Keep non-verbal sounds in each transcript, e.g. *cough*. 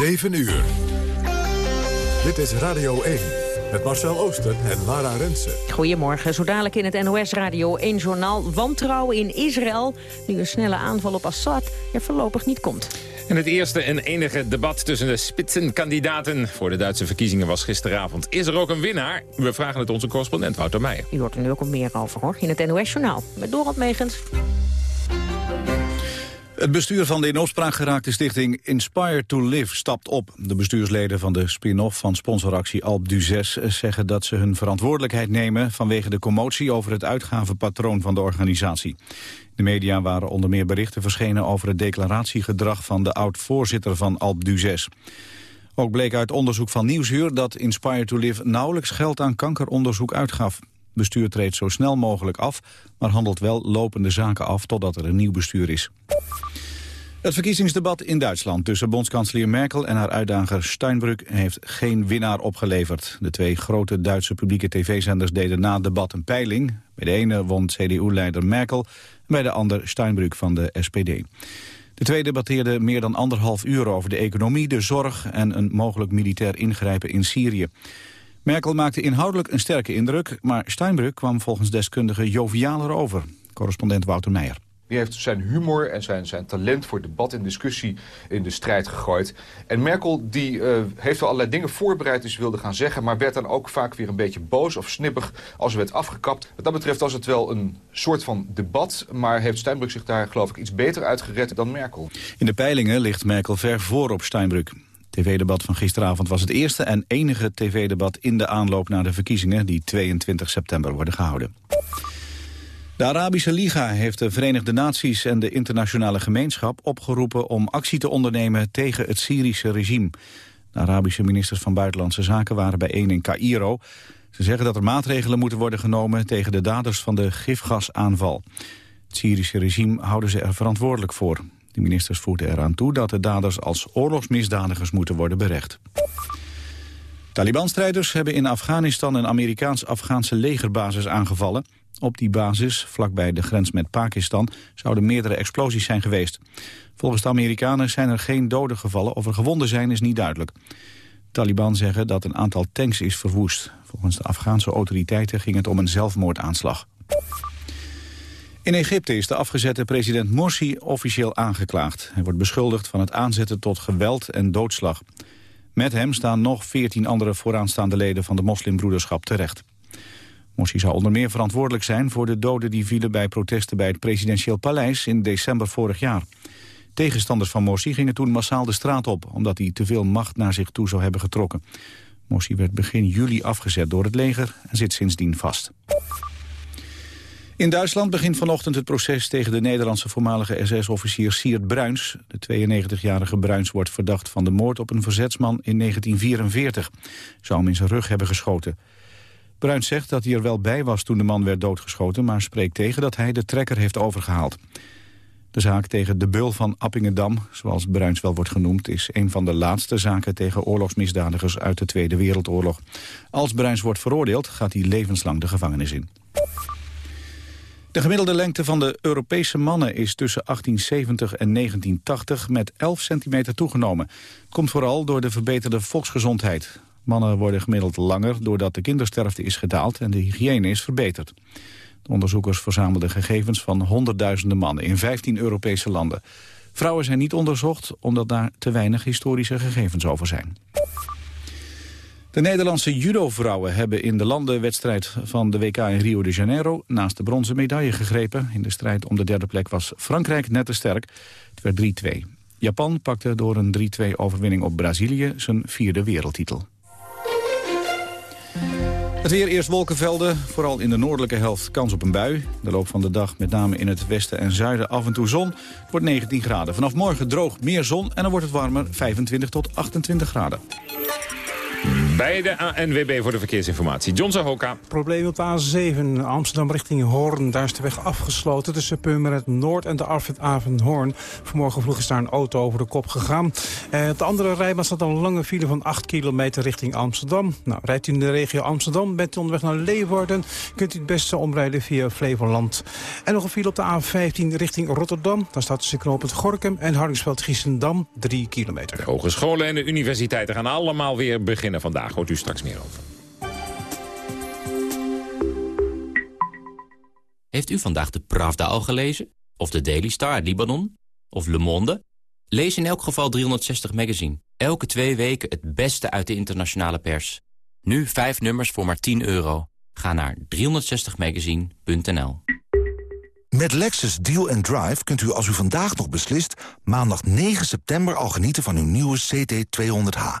7 uur. Dit is Radio 1 met Marcel Ooster en Lara Rensen. Goedemorgen, zo dadelijk in het NOS Radio 1 journaal. Wantrouwen in Israël, nu een snelle aanval op Assad er voorlopig niet komt. En het eerste en enige debat tussen de spitsenkandidaten voor de Duitse verkiezingen was gisteravond. Is er ook een winnaar? We vragen het onze correspondent Wouter Meijer. U hoort er nu ook meer over hoor, in het NOS-journaal. Met Dorot Megens. Het bestuur van de in opspraak geraakte stichting Inspire to Live stapt op. De bestuursleden van de spin-off van sponsoractie Alp du 6 zeggen dat ze hun verantwoordelijkheid nemen vanwege de commotie over het uitgavenpatroon van de organisatie. De media waren onder meer berichten verschenen over het declaratiegedrag van de oud-voorzitter van Alp du 6. Ook bleek uit onderzoek van Nieuwsuur dat Inspire to Live nauwelijks geld aan kankeronderzoek uitgaf. Bestuur treedt zo snel mogelijk af, maar handelt wel lopende zaken af totdat er een nieuw bestuur is. Het verkiezingsdebat in Duitsland tussen bondskanselier Merkel en haar uitdager Steinbrück heeft geen winnaar opgeleverd. De twee grote Duitse publieke tv-zenders deden na het debat een peiling. Bij de ene won CDU-leider Merkel en bij de ander Steinbrück van de SPD. De twee debatteerden meer dan anderhalf uur over de economie, de zorg en een mogelijk militair ingrijpen in Syrië. Merkel maakte inhoudelijk een sterke indruk, maar Steinbrück kwam volgens deskundigen jovialer over. Correspondent Wouter Meijer. Die heeft zijn humor en zijn, zijn talent voor debat en discussie in de strijd gegooid. En Merkel die, uh, heeft wel allerlei dingen voorbereid die ze wilde gaan zeggen... maar werd dan ook vaak weer een beetje boos of snippig als ze werd afgekapt. Wat dat betreft was het wel een soort van debat... maar heeft Steinbrück zich daar geloof ik iets beter uitgered dan Merkel. In de peilingen ligt Merkel ver voor op Steinbrück. Tv-debat van gisteravond was het eerste en enige tv-debat in de aanloop naar de verkiezingen... die 22 september worden gehouden. De Arabische Liga heeft de Verenigde Naties en de internationale gemeenschap opgeroepen om actie te ondernemen tegen het Syrische regime. De Arabische ministers van Buitenlandse Zaken waren bijeen in Cairo. Ze zeggen dat er maatregelen moeten worden genomen tegen de daders van de gifgasaanval. Het Syrische regime houden ze er verantwoordelijk voor. De ministers voerden eraan toe dat de daders als oorlogsmisdadigers moeten worden berecht. Taliban-strijders hebben in Afghanistan een Amerikaans-Afghaanse legerbasis aangevallen. Op die basis, vlakbij de grens met Pakistan, zouden meerdere explosies zijn geweest. Volgens de Amerikanen zijn er geen doden gevallen. Of er gewonden zijn is niet duidelijk. Taliban zeggen dat een aantal tanks is verwoest. Volgens de Afghaanse autoriteiten ging het om een zelfmoordaanslag. In Egypte is de afgezette president Morsi officieel aangeklaagd. Hij wordt beschuldigd van het aanzetten tot geweld en doodslag. Met hem staan nog veertien andere vooraanstaande leden van de moslimbroederschap terecht. Morsi zou onder meer verantwoordelijk zijn voor de doden die vielen bij protesten bij het presidentieel paleis in december vorig jaar. Tegenstanders van Morsi gingen toen massaal de straat op, omdat hij te veel macht naar zich toe zou hebben getrokken. Morsi werd begin juli afgezet door het leger en zit sindsdien vast. In Duitsland begint vanochtend het proces tegen de Nederlandse voormalige SS-officier Siert Bruins. De 92-jarige Bruins wordt verdacht van de moord op een verzetsman in 1944. Zou hem in zijn rug hebben geschoten. Bruins zegt dat hij er wel bij was toen de man werd doodgeschoten... maar spreekt tegen dat hij de trekker heeft overgehaald. De zaak tegen de beul van Appingedam, zoals Bruins wel wordt genoemd... is een van de laatste zaken tegen oorlogsmisdadigers uit de Tweede Wereldoorlog. Als Bruins wordt veroordeeld, gaat hij levenslang de gevangenis in. De gemiddelde lengte van de Europese mannen is tussen 1870 en 1980 met 11 centimeter toegenomen. Komt vooral door de verbeterde volksgezondheid. Mannen worden gemiddeld langer doordat de kindersterfte is gedaald en de hygiëne is verbeterd. De onderzoekers verzamelden gegevens van honderdduizenden mannen in 15 Europese landen. Vrouwen zijn niet onderzocht omdat daar te weinig historische gegevens over zijn. De Nederlandse judo-vrouwen hebben in de landenwedstrijd van de WK in Rio de Janeiro naast de bronzen medaille gegrepen. In de strijd om de derde plek was Frankrijk net te sterk. Het werd 3-2. Japan pakte door een 3-2 overwinning op Brazilië zijn vierde wereldtitel. Het weer eerst wolkenvelden, vooral in de noordelijke helft kans op een bui. De loop van de dag met name in het westen en zuiden af en toe zon. Het wordt 19 graden. Vanaf morgen droog meer zon en dan wordt het warmer 25 tot 28 graden. Bij de ANWB voor de verkeersinformatie. John Zahoka. Probleem op de A7 Amsterdam richting Hoorn. Daar is de weg afgesloten tussen Purmerend Noord en de Arvid Avenhoorn. Vanmorgen vroeg is daar een auto over de kop gegaan. Eh, de andere rijbaan staat een lange file van 8 kilometer richting Amsterdam. Nou, rijdt u in de regio Amsterdam, bent u onderweg naar Leeuwarden... kunt u het beste omrijden via Flevoland. En nog een file op de A15 richting Rotterdam. Daar staat tussen knooppunt Gorkum en Hardingsveld-Giessendam 3 kilometer. De hogescholen en de universiteiten gaan allemaal weer beginnen vandaag. Hoort u straks meer over. Heeft u vandaag de Pravda al gelezen? Of de Daily Star uit Libanon? Of Le Monde? Lees in elk geval 360 Magazine. Elke twee weken het beste uit de internationale pers. Nu vijf nummers voor maar 10 euro. Ga naar 360magazine.nl Met Lexus Deal and Drive kunt u als u vandaag nog beslist... maandag 9 september al genieten van uw nieuwe CT200H.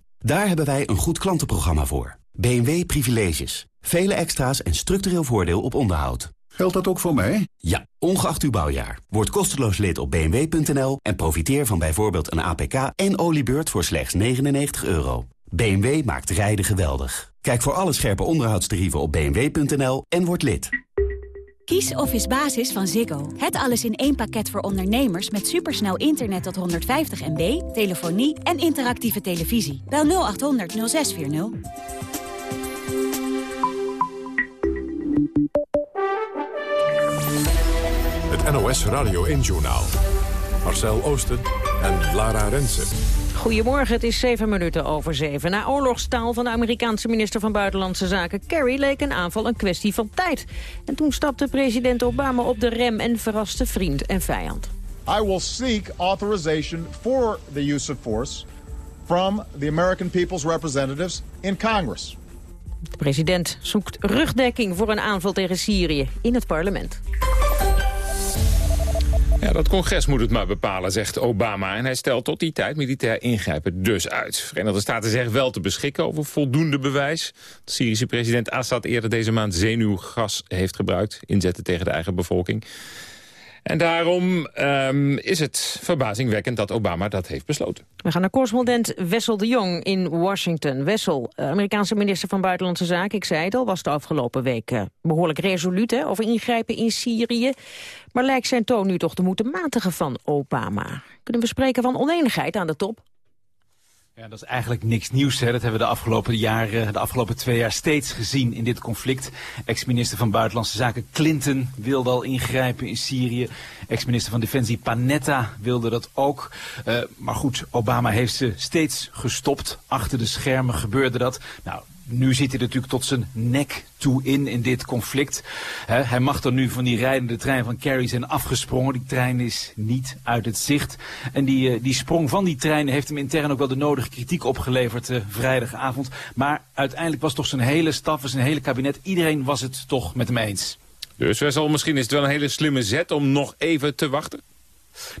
Daar hebben wij een goed klantenprogramma voor. BMW Privileges. Vele extra's en structureel voordeel op onderhoud. Geldt dat ook voor mij? Ja, ongeacht uw bouwjaar. Word kosteloos lid op bmw.nl en profiteer van bijvoorbeeld een APK en oliebeurt voor slechts 99 euro. BMW maakt rijden geweldig. Kijk voor alle scherpe onderhoudstarieven op bmw.nl en word lid. Kies Office Basis van Ziggo. Het alles in één pakket voor ondernemers met supersnel internet tot 150 MB, telefonie en interactieve televisie. Bel 0800 0640. Het NOS Radio 1-journaal. Marcel Oosten en Lara Rensen. Goedemorgen, het is zeven minuten over zeven. Na oorlogstaal van de Amerikaanse minister van Buitenlandse Zaken Kerry... leek een aanval een kwestie van tijd. En toen stapte president Obama op de rem en verraste vriend en vijand. I will seek authorization for the use of force... from the American people's representatives in Congress. De president zoekt rugdekking voor een aanval tegen Syrië in het parlement. Ja, dat congres moet het maar bepalen, zegt Obama. En hij stelt tot die tijd militair ingrijpen dus uit. Verenigde Staten zeggen wel te beschikken over voldoende bewijs. De Syrische president Assad eerder deze maand zenuwgas heeft gebruikt. Inzetten tegen de eigen bevolking. En daarom um, is het verbazingwekkend dat Obama dat heeft besloten. We gaan naar correspondent Wessel de Jong in Washington. Wessel, Amerikaanse minister van Buitenlandse Zaken, ik zei het al, was de afgelopen week uh, behoorlijk resoluut hè, over ingrijpen in Syrië. Maar lijkt zijn toon nu toch te moeten matigen van Obama. Kunnen we spreken van oneenigheid aan de top? Ja, dat is eigenlijk niks nieuws. Hè. Dat hebben we de afgelopen jaren, de afgelopen twee jaar steeds gezien in dit conflict. Ex-minister van Buitenlandse Zaken Clinton wilde al ingrijpen in Syrië. Ex-minister van Defensie Panetta wilde dat ook. Uh, maar goed, Obama heeft ze steeds gestopt. Achter de schermen gebeurde dat. Nou, nu zit hij natuurlijk tot zijn nek toe in, in dit conflict. He, hij mag dan nu van die rijdende trein van Kerry zijn afgesprongen. Die trein is niet uit het zicht. En die, uh, die sprong van die trein heeft hem intern ook wel de nodige kritiek opgeleverd uh, vrijdagavond. Maar uiteindelijk was toch zijn hele staf, zijn hele kabinet, iedereen was het toch met hem eens. Dus Wessel, misschien is het wel een hele slimme zet om nog even te wachten?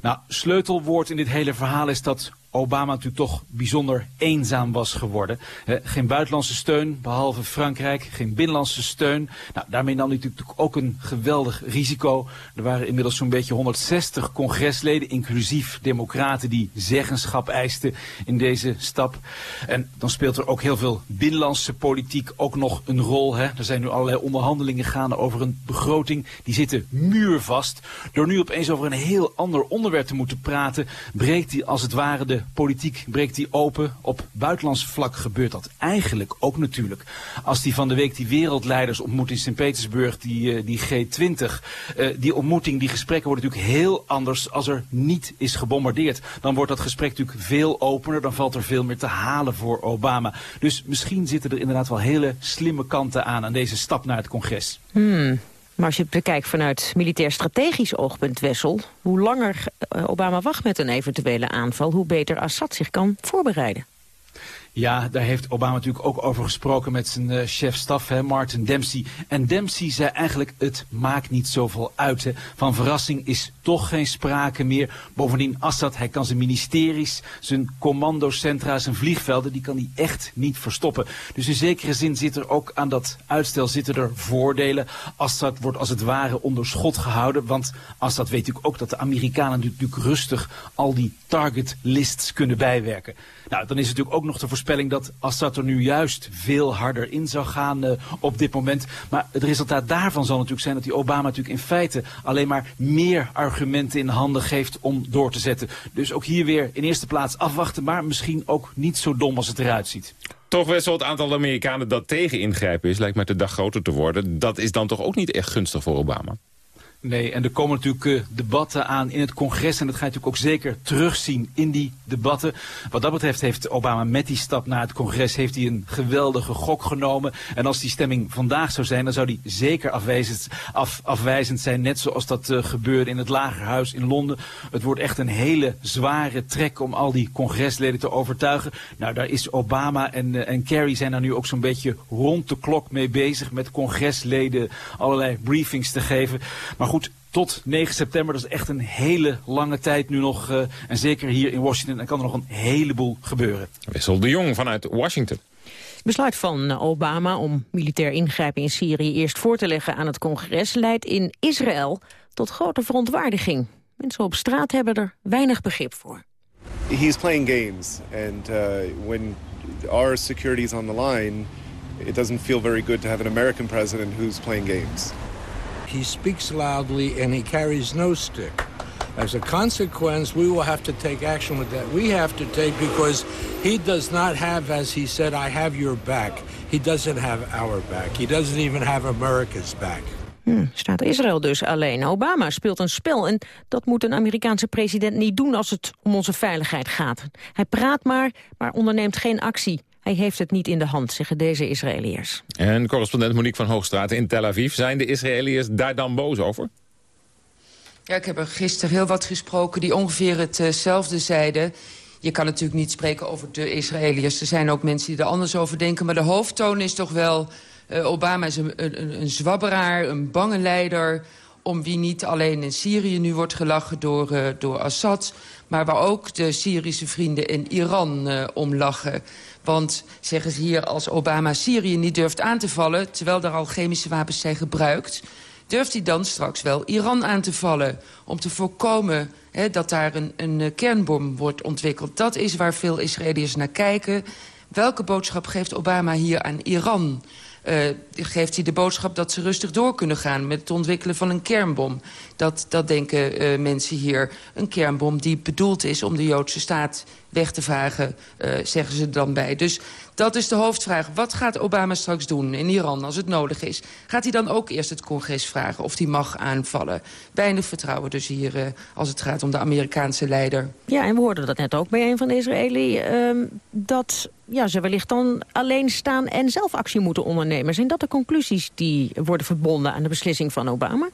Nou, sleutelwoord in dit hele verhaal is dat Obama natuurlijk toch bijzonder eenzaam was geworden. geen buitenlandse steun, behalve Frankrijk. Geen binnenlandse steun. Nou, daarmee nam hij natuurlijk ook een geweldig risico. Er waren inmiddels zo'n beetje 160 congresleden, inclusief democraten, die zeggenschap eisten in deze stap. En dan speelt er ook heel veel binnenlandse politiek ook nog een rol. Er zijn nu allerlei onderhandelingen gaande over een begroting. Die zitten muurvast. Door nu opeens over een heel ander onderwerp te moeten praten, breekt hij als het ware de politiek breekt die open. Op buitenlands vlak gebeurt dat eigenlijk ook natuurlijk. Als die van de week die wereldleiders ontmoet in Sint-Petersburg, die, uh, die G20. Uh, die ontmoeting, die gesprekken worden natuurlijk heel anders als er niet is gebombardeerd. Dan wordt dat gesprek natuurlijk veel opener, dan valt er veel meer te halen voor Obama. Dus misschien zitten er inderdaad wel hele slimme kanten aan aan deze stap naar het congres. Hmm. Maar als je het bekijkt vanuit militair strategisch oogpunt, Wessel... hoe langer eh, Obama wacht met een eventuele aanval... hoe beter Assad zich kan voorbereiden. Ja, daar heeft Obama natuurlijk ook over gesproken met zijn uh, chef-staf, Martin Dempsey. En Dempsey zei eigenlijk, het maakt niet zoveel uit. Van verrassing is toch geen sprake meer. Bovendien, Assad, hij kan zijn ministeries, zijn commandocentra, zijn vliegvelden, die kan hij echt niet verstoppen. Dus in zekere zin zit er ook aan dat uitstel zitten er voordelen. Assad wordt als het ware onder schot gehouden, want Assad weet natuurlijk ook dat de Amerikanen natuurlijk rustig al die target lists kunnen bijwerken. Nou, dan is het natuurlijk ook nog de voorspelling dat Assad er nu juist veel harder in zou gaan uh, op dit moment. Maar het resultaat daarvan zal natuurlijk zijn dat die Obama natuurlijk in feite alleen maar meer argumenten in handen geeft om door te zetten. Dus ook hier weer in eerste plaats afwachten, maar misschien ook niet zo dom als het eruit ziet. Toch Wessel, het aantal Amerikanen dat tegen ingrijpen is, lijkt met de dag groter te worden. Dat is dan toch ook niet echt gunstig voor Obama? Nee, en er komen natuurlijk uh, debatten aan in het congres. En dat ga je natuurlijk ook zeker terugzien in die debatten. Wat dat betreft heeft Obama met die stap naar het congres... heeft hij een geweldige gok genomen. En als die stemming vandaag zou zijn... dan zou die zeker afwijzend, af, afwijzend zijn. Net zoals dat uh, gebeurde in het Lagerhuis in Londen. Het wordt echt een hele zware trek om al die congresleden te overtuigen. Nou, daar is Obama en, uh, en Kerry zijn daar nu ook zo'n beetje rond de klok mee bezig... met congresleden allerlei briefings te geven. Maar goed, tot 9 september. Dat is echt een hele lange tijd nu nog. Uh, en zeker hier in Washington. Kan er nog een heleboel gebeuren. Wissel de Jong vanuit Washington. Besluit van Obama om militair ingrijpen in Syrië eerst voor te leggen aan het congres leidt in Israël tot grote verontwaardiging. Mensen op straat hebben er weinig begrip voor. He's playing games and uh, when our security is on the line, it doesn't feel very good to have an American president who's playing games. He speaks loudly and he carries no stick. As a consequence, we will have to take action with that. We have to take because he does not have, as he said, I have your back. He doesn't have our back. He doesn't even have America's back. Hmm, staat Israël dus alleen. Obama speelt een spel en dat moet een Amerikaanse president niet doen als het om onze veiligheid gaat. Hij praat maar, maar onderneemt geen actie. Hij heeft het niet in de hand, zeggen deze Israëliërs. En correspondent Monique van Hoogstraat in Tel Aviv. Zijn de Israëliërs daar dan boos over? Ja, ik heb er gisteren heel wat gesproken die ongeveer hetzelfde zeiden. Je kan natuurlijk niet spreken over de Israëliërs. Er zijn ook mensen die er anders over denken. Maar de hoofdtoon is toch wel... Uh, Obama is een, een, een zwabberaar, een bange leider om wie niet alleen in Syrië nu wordt gelachen door, uh, door Assad... maar waar ook de Syrische vrienden in Iran uh, om lachen. Want, zeggen ze hier, als Obama Syrië niet durft aan te vallen... terwijl er al chemische wapens zijn gebruikt... durft hij dan straks wel Iran aan te vallen... om te voorkomen hè, dat daar een, een kernbom wordt ontwikkeld. Dat is waar veel Israëliërs naar kijken. Welke boodschap geeft Obama hier aan Iran... Uh, geeft hij de boodschap dat ze rustig door kunnen gaan... met het ontwikkelen van een kernbom. Dat, dat denken uh, mensen hier. Een kernbom die bedoeld is om de Joodse staat weg te vagen, uh, zeggen ze dan bij. Dus dat is de hoofdvraag. Wat gaat Obama straks doen in Iran als het nodig is? Gaat hij dan ook eerst het congres vragen of hij mag aanvallen? Weinig vertrouwen dus hier uh, als het gaat om de Amerikaanse leider. Ja, en we hoorden dat net ook bij een van de Israëli... Uh, dat ja, ze wellicht dan alleen staan en zelf actie moeten ondernemen. Zijn dat de conclusies die worden verbonden aan de beslissing van Obama?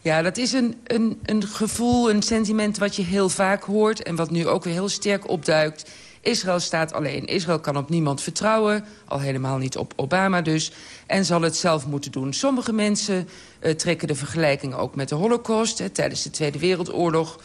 Ja, dat is een, een, een gevoel, een sentiment wat je heel vaak hoort... en wat nu ook weer heel sterk opduikt. Israël staat alleen. Israël kan op niemand vertrouwen, al helemaal niet op Obama dus... en zal het zelf moeten doen. Sommige mensen uh, trekken de vergelijking ook met de holocaust... Hè, tijdens de Tweede Wereldoorlog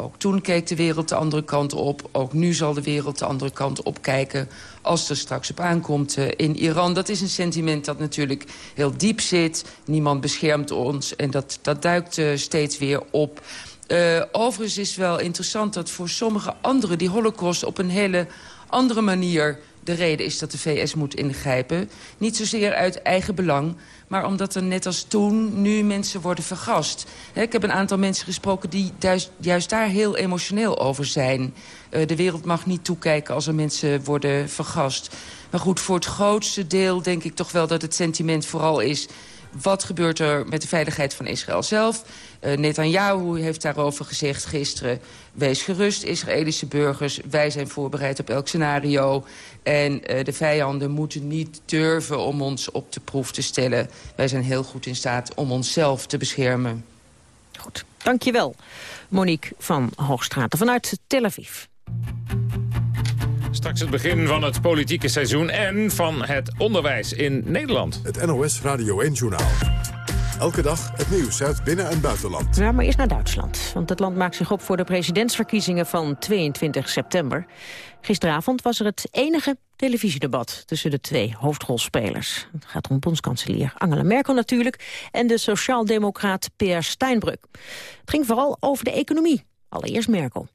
Ook toen keek de wereld de andere kant op. Ook nu zal de wereld de andere kant op kijken als er straks op aankomt uh, in Iran. Dat is een sentiment dat natuurlijk heel diep zit. Niemand beschermt ons en dat, dat duikt uh, steeds weer op. Uh, overigens is wel interessant dat voor sommige anderen... die holocaust op een hele andere manier de reden is dat de VS moet ingrijpen. Niet zozeer uit eigen belang, maar omdat er net als toen nu mensen worden vergast. ik heb een aantal mensen gesproken die juist daar heel emotioneel over zijn. Uh, de wereld mag niet toekijken als er mensen worden vergast. Maar goed, voor het grootste deel denk ik toch wel dat het sentiment vooral is... Wat gebeurt er met de veiligheid van Israël zelf? Uh, Netanyahu heeft daarover gezegd gisteren... wees gerust, Israëlische burgers, wij zijn voorbereid op elk scenario. En uh, de vijanden moeten niet durven om ons op de proef te stellen. Wij zijn heel goed in staat om onszelf te beschermen. Goed, dankjewel. Monique van Hoogstraten vanuit Tel Aviv. Straks het begin van het politieke seizoen en van het onderwijs in Nederland. Het NOS Radio 1-journaal. Elke dag het nieuws uit binnen- en buitenland. Ja, maar eerst naar Duitsland. Want het land maakt zich op voor de presidentsverkiezingen van 22 september. Gisteravond was er het enige televisiedebat tussen de twee hoofdrolspelers. Het gaat om bondskanselier Angela Merkel natuurlijk... en de sociaaldemocraat Peer Steinbrück. Het ging vooral over de economie. Allereerst Merkel.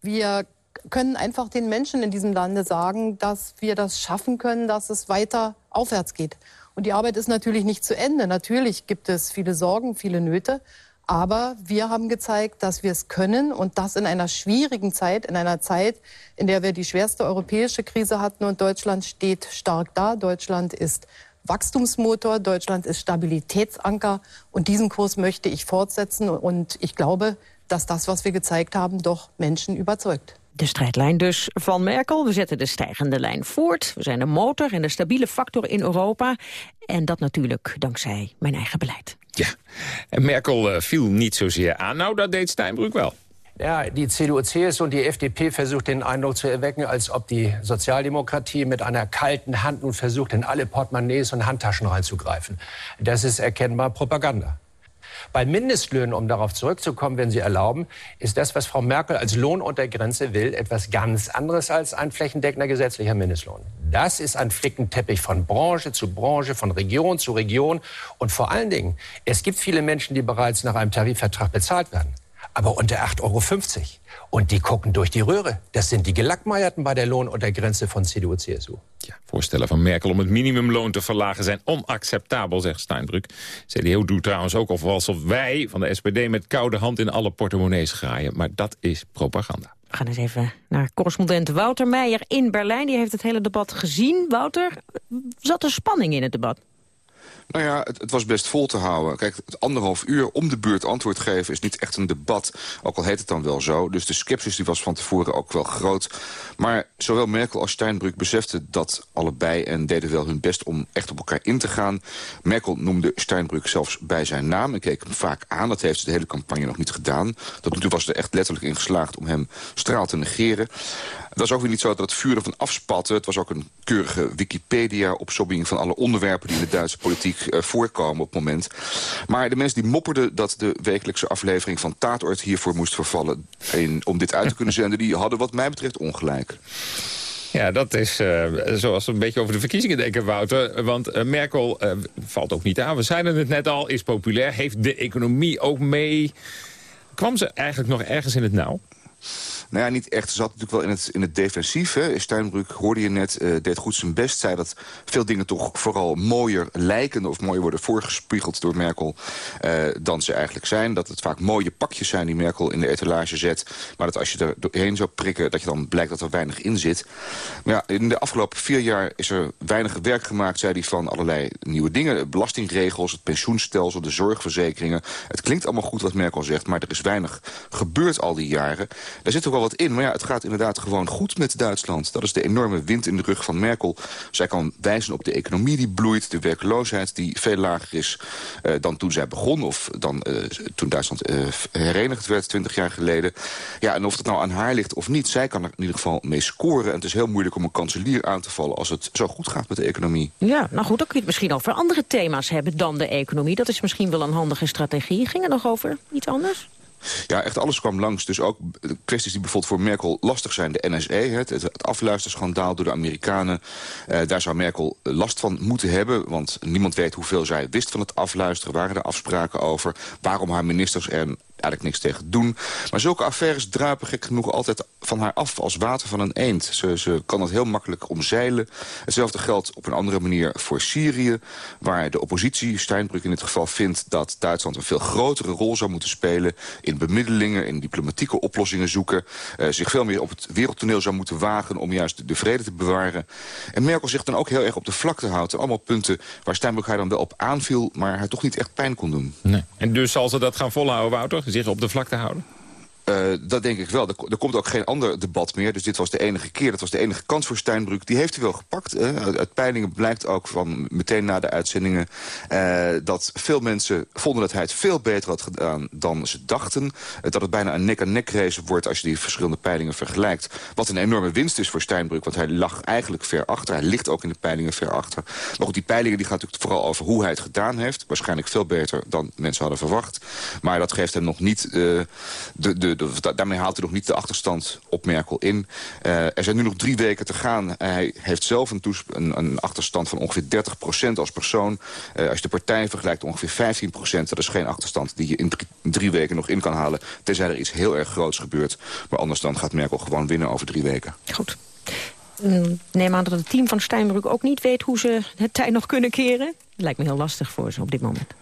We können einfach den Menschen in diesem Lande sagen, dass wir das schaffen können, dass es weiter aufwärts geht. Und die Arbeit ist natürlich nicht zu Ende. Natürlich gibt es viele Sorgen, viele Nöte. Aber wir haben gezeigt, dass wir es können und das in einer schwierigen Zeit, in einer Zeit, in der wir die schwerste europäische Krise hatten und Deutschland steht stark da. Deutschland ist Wachstumsmotor, Deutschland ist Stabilitätsanker und diesen Kurs möchte ich fortsetzen und ich glaube, dass das, was wir gezeigt haben, doch Menschen überzeugt. De strijdlijn dus van Merkel. We zetten de stijgende lijn voort. We zijn de motor en de stabiele factor in Europa. En dat natuurlijk dankzij mijn eigen beleid. Ja, en Merkel uh, viel niet zozeer aan. Nou, dat deed Steinbrück wel. Ja, die CDU, CSU und die FDP versucht den Eindruck zu erwecken, als ob die Sozialdemokratie mit einer kalten Hand nun versucht, in alle Portemonnaies und Handtaschen reinzugreifen. Das ist erkennbar Propaganda. Bei Mindestlöhnen, um darauf zurückzukommen, wenn Sie erlauben, ist das, was Frau Merkel als Lohnuntergrenze will, etwas ganz anderes als ein flächendeckender gesetzlicher Mindestlohn. Das ist ein Flickenteppich von Branche zu Branche, von Region zu Region. Und vor allen Dingen, es gibt viele Menschen, die bereits nach einem Tarifvertrag bezahlt werden, aber unter 8,50 Euro. Und die gucken durch die Röhre. Das sind die Gelackmeierten bei der Lohnuntergrenze von CDU-CSU. Ja, voorstellen van Merkel om het minimumloon te verlagen zijn onacceptabel, zegt Steinbrück. CDU doet trouwens ook alsof wij van de SPD met koude hand in alle portemonnees graaien. Maar dat is propaganda. We gaan eens even naar correspondent Wouter Meijer in Berlijn. Die heeft het hele debat gezien. Wouter, zat er spanning in het debat? Nou ja, het, het, was best vol te houden. Kijk, het anderhalf uur om de beurt antwoord geven is niet echt een debat. Ook al heet het dan wel zo. Dus de sceptisch die was van tevoren ook wel groot. Maar zowel Merkel als Steinbrück beseften dat allebei... en deden wel hun best om echt op elkaar in te gaan. Merkel noemde Steinbrück zelfs bij zijn naam. Ik keek hem vaak aan. Dat heeft ze de hele campagne nog niet gedaan. Tot nu toe was er echt letterlijk in geslaagd om hem straal te negeren. Het was ook weer niet zo dat het vuur ervan afspatte. Het was ook een keurige Wikipedia-opsomming van alle onderwerpen... die in de Duitse politiek uh, voorkomen op het moment. Maar de mensen die mopperden dat de wekelijkse aflevering van Taatort... hiervoor moest vervallen in, om dit uit te kunnen zenden... die hadden wat mij betreft ongelijk. Ja, dat is uh, zoals we een beetje over de verkiezingen denken, Wouter. Want uh, Merkel valt ook niet aan. We zeiden het net al, is populair. Heeft de economie ook mee... Kwam ze eigenlijk nog ergens in het nauw? Nou ja, niet echt. Zat natuurlijk wel in het, in het defensief. Hè. Steinbrück, hoorde je net, uh, deed goed zijn best. Zei dat veel dingen toch vooral mooier lijken... of mooier worden voorgespiegeld door Merkel uh, dan ze eigenlijk zijn. Dat het vaak mooie pakjes zijn die Merkel in de etalage zet. Maar dat als je er doorheen zou prikken... dat je dan blijkt dat er weinig in zit. Maar ja, in de afgelopen vier jaar is er weinig werk gemaakt... zei hij van allerlei nieuwe dingen. Belastingregels, het pensioenstelsel, de zorgverzekeringen. Het klinkt allemaal goed wat Merkel zegt... maar er is weinig gebeurd al die jaren. Daar zit ook wel wat in. Maar ja, het gaat inderdaad gewoon goed met Duitsland. Dat is de enorme wind in de rug van Merkel. Zij kan wijzen op de economie die bloeit, de werkloosheid die veel lager is uh, dan toen zij begon. Of dan uh, toen Duitsland uh, herenigd werd, 20 jaar geleden. Ja, en of het nou aan haar ligt of niet, zij kan er in ieder geval mee scoren. En het is heel moeilijk om een kanselier aan te vallen als het zo goed gaat met de economie. Ja, nou goed, dan kun je het misschien over andere thema's hebben dan de economie. Dat is misschien wel een handige strategie. Ging het nog over iets anders? Ja, echt alles kwam langs. Dus ook kwesties die bijvoorbeeld voor Merkel lastig zijn. De NSE, het, het afluisterschandaal door de Amerikanen. Uh, daar zou Merkel last van moeten hebben. Want niemand weet hoeveel zij wist van het afluisteren. Waren er afspraken over. Waarom haar ministers er eigenlijk niks tegen doen. Maar zulke affaires druipen gek genoeg altijd van haar af als water van een eend. Ze, ze kan het heel makkelijk omzeilen. Hetzelfde geldt op een andere manier voor Syrië... waar de oppositie, Steinbrück in dit geval, vindt... dat Duitsland een veel grotere rol zou moeten spelen... in bemiddelingen, in diplomatieke oplossingen zoeken... Uh, zich veel meer op het wereldtoneel zou moeten wagen... om juist de vrede te bewaren. En Merkel zich dan ook heel erg op de vlakte houdt. Allemaal punten waar Steinbrück haar dan wel op aanviel... maar haar toch niet echt pijn kon doen. Nee. En dus zal ze dat gaan volhouden, Wouter? Zich op de vlakte houden? Uh, dat denk ik wel. Er, komt ook geen ander debat meer. Dus dit was de enige keer. Dat was de enige kans voor Steinbrück. Die heeft hij wel gepakt. Hè. Uit, peilingen blijkt ook van meteen na de uitzendingen... Uh, dat veel mensen vonden dat hij het veel beter had gedaan dan ze dachten. Uh, dat het bijna een nek-aan-nek wordt als je die verschillende peilingen vergelijkt. Wat een enorme winst is voor Steinbrück. Want hij lag eigenlijk ver achter. Hij ligt ook in de peilingen ver achter. Maar goed, die peilingen die gaan natuurlijk vooral over hoe hij het gedaan heeft. Waarschijnlijk veel beter dan mensen hadden verwacht. Maar dat geeft hem nog niet de, de daarmee haalt hij nog niet de achterstand op Merkel in. Uh, er zijn nu nog drie weken te gaan. Hij heeft zelf een, een, een achterstand van ongeveer 30% als persoon. Uh, als je de partij vergelijkt ongeveer 15%. Dat is geen achterstand die je in drie, weken nog in kan halen. Tenzij er iets heel erg groots gebeurt. Maar anders dan gaat Merkel gewoon winnen over drie weken. Goed. Neem aan dat het team van Steinbrück ook niet weet hoe ze het tijd nog kunnen keren. Lijkt me heel lastig voor ze op dit moment.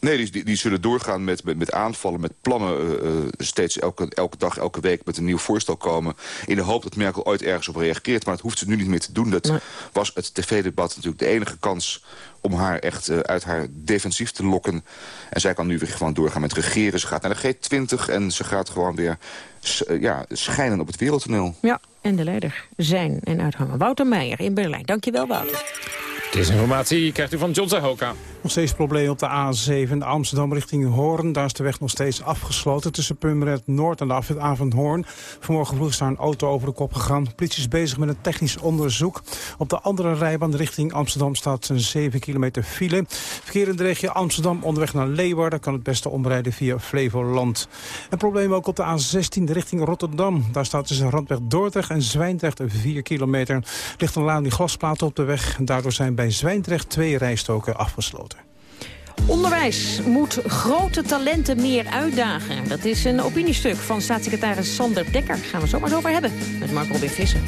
Nee, die, die, zullen doorgaan met, met, met aanvallen, met plannen. Uh, steeds elke, elke dag, elke week met een nieuw voorstel komen. In de hoop dat Merkel ooit ergens op reageert. Maar dat hoeft ze nu niet meer te doen. Dat was het tv-debat natuurlijk de enige kans om haar echt uh, uit haar defensief te lokken. En zij kan nu weer gewoon doorgaan met regeren. Ze gaat naar de G20 en ze gaat gewoon weer ja, schijnen op het wereldtoneel. Ja, en de leider zijn en uithangen. Wouter Meijer in Berlijn. Dankjewel, Wouter. Deze informatie krijgt u van John Zahoka. Nog steeds probleem op de A7 Amsterdam richting Hoorn. Daar is de weg nog steeds afgesloten tussen Purmerend Noord en de afwit Hoorn. Vanmorgen vroeg is daar een auto over de kop gegaan. Politie is bezig met een technisch onderzoek. Op de andere rijbaan richting Amsterdam staat een 7 kilometer file. Verkeer in de regio Amsterdam onderweg naar Leeuwarden... kan het beste omrijden via Flevoland. Een probleem ook op de A16 richting Rotterdam. Daar staat tussen Randweg Dordrecht en Zwijndrecht 4 kilometer. Ligt een laan die glasplaten op de weg. Daardoor zijn bij Zwijndrecht twee rijstoken afgesloten. Onderwijs moet grote talenten meer uitdagen. Dat is een opiniestuk van staatssecretaris Sander Dekker. Daar gaan we zo maar over hebben met Mark Robin Visser.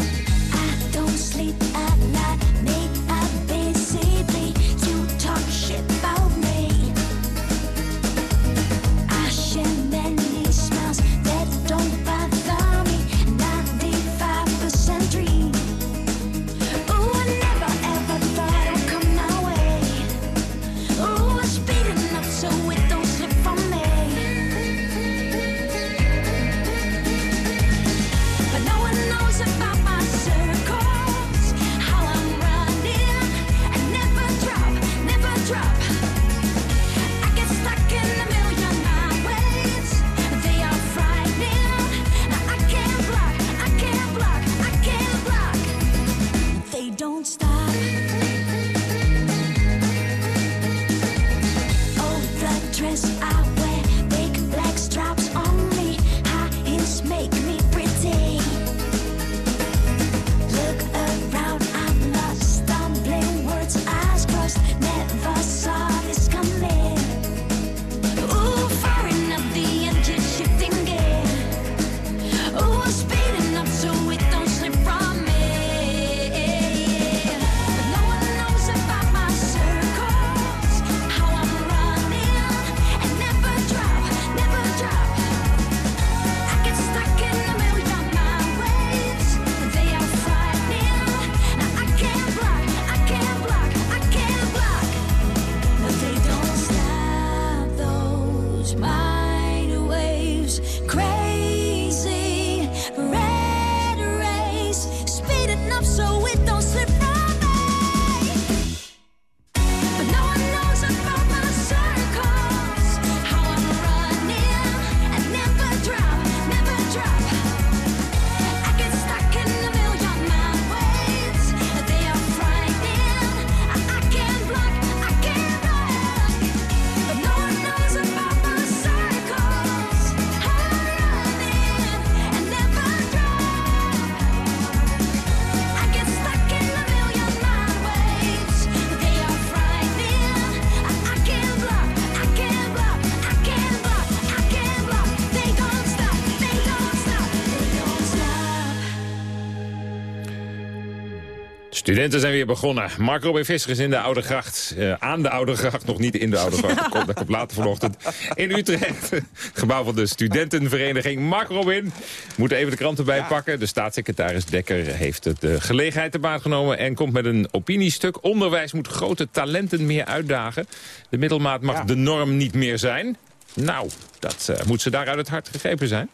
Studenten zijn weer begonnen. Mark Robin Visser is in de Oude Gracht. Uh, aan de Oude Gracht, nog niet in de Oude Gracht. *laughs* Dat komt, dat komt later vanochtend. In Utrecht. *laughs* Gebouw van de studentenvereniging. Mark Robin. Moet even de kranten bijpakken. De staatssecretaris Dekker heeft het de gelegenheid te baat genomen... en komt met een opiniestuk. Onderwijs moet grote talenten meer uitdagen. De middelmaat mag de norm niet meer zijn. Nou, dat uh, moet ze daar uit het hart gegrepen zijn.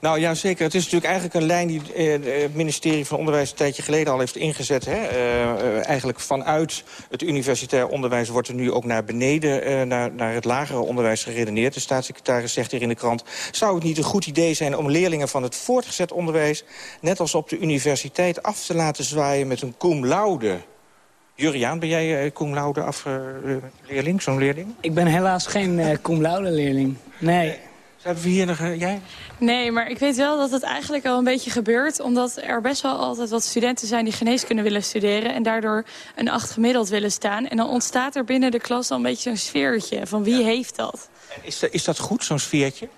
Nou ja, zeker. Het is natuurlijk eigenlijk een lijn die eh, het ministerie van Onderwijs... een tijdje geleden al heeft ingezet. Hè? Uh, eigenlijk vanuit het universitair onderwijs wordt er nu ook naar beneden... Uh, naar, naar het lagere onderwijs geredeneerd. De staatssecretaris zegt hier in de krant... zou het niet een goed idee zijn om leerlingen van het voortgezet onderwijs... net als op de universiteit af te laten zwaaien met een cum laude... Juriaan, ben jij uh, cum laude afleerling, zo'n leerling? Ik ben helaas geen uh, cum laude leerling, nee. Zouden we hier nog... Uh, jij? Nee, maar ik weet wel dat het eigenlijk al een beetje gebeurt... omdat er best wel altijd wat studenten zijn die geneeskunde willen studeren... en daardoor een acht gemiddeld willen staan. En dan ontstaat er binnen de klas al een beetje zo'n sfeertje van wie heeft dat. En is, is dat goed, zo'n sfeertje?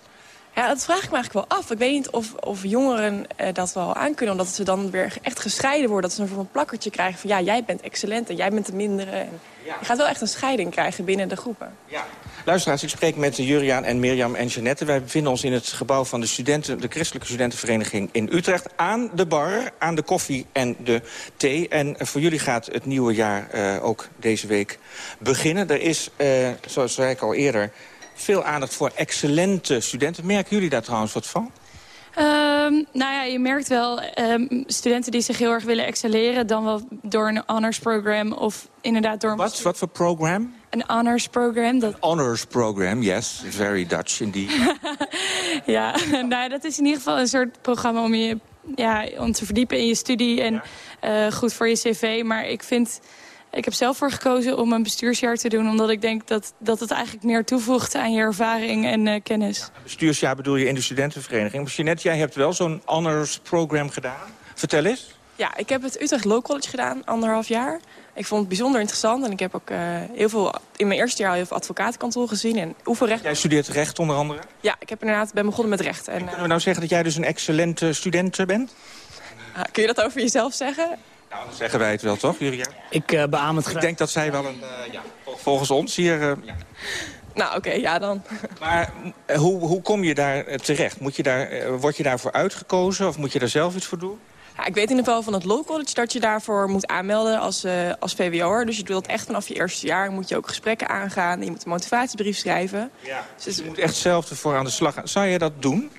Ja, dat vraag ik me eigenlijk wel af. Ik weet niet of, of jongeren eh, dat wel aankunnen. Omdat ze dan weer echt gescheiden worden. Dat ze een plakkertje krijgen van... ja, jij bent excellent en jij bent de mindere. En Je gaat wel echt een scheiding krijgen binnen de groepen. Ja. Luisteraars, ik spreek met Juriaan en Mirjam en Jeannette. Wij bevinden ons in het gebouw van de, studenten, de Christelijke Studentenvereniging in Utrecht. Aan de bar, aan de koffie en de thee. En voor jullie gaat het nieuwe jaar uh, ook deze week beginnen. Er is, uh, zoals zei ik al eerder veel aandacht voor excellente studenten. Merken jullie daar trouwens wat van? Um, nou ja, je merkt wel um, studenten die zich heel erg willen excelleren... dan wel door een honors program of inderdaad door... Wat? Wat voor program? Een honors program. Dat... honors program, yes. Very Dutch indeed. *laughs* ja, *laughs* nou, dat is in ieder geval een soort programma om je ja, om te verdiepen in je studie... en ja. uh, goed voor je cv. Maar ik vind... Ik heb zelf voor gekozen om een bestuursjaar te doen... omdat ik denk dat, dat het eigenlijk meer toevoegt aan je ervaring en uh, kennis. Ja, bestuursjaar bedoel je in de studentenvereniging. Maar Jeanette, jij hebt wel zo'n honors program gedaan. Vertel eens. Ja, ik heb het Utrecht Law College gedaan, anderhalf jaar. Ik vond het bijzonder interessant en ik heb ook uh, heel veel, in mijn eerste jaar al heel veel advocatenkantoor gezien en oefenrecht. Jij studeert recht onder andere? Ja, ik heb inderdaad, ben begonnen met recht. En, en kunnen we nou zeggen dat jij dus een excellente student bent? Uh, kun je dat over jezelf zeggen? Nou, dan zeggen wij het wel, toch, Julia? Ik uh, beaam het graag. Ik denk dat zij wel een, uh, ja, volgens ons hier... Uh, ja. Nou, oké, okay, ja dan. *laughs* Maar hoe, hoe kom je daar terecht? Moet je daar, word je daarvoor uitgekozen of moet je daar zelf iets voor doen? Ja, ik weet in ieder geval van het Law College dat je daarvoor moet aanmelden als, uh, als VWO'er. Dus je doet dat echt vanaf je eerste jaar. moet je ook gesprekken aangaan. Je moet een motivatiebrief schrijven. Ja, dus je moet echt zelf ervoor aan de slag gaan. Zou je dat doen?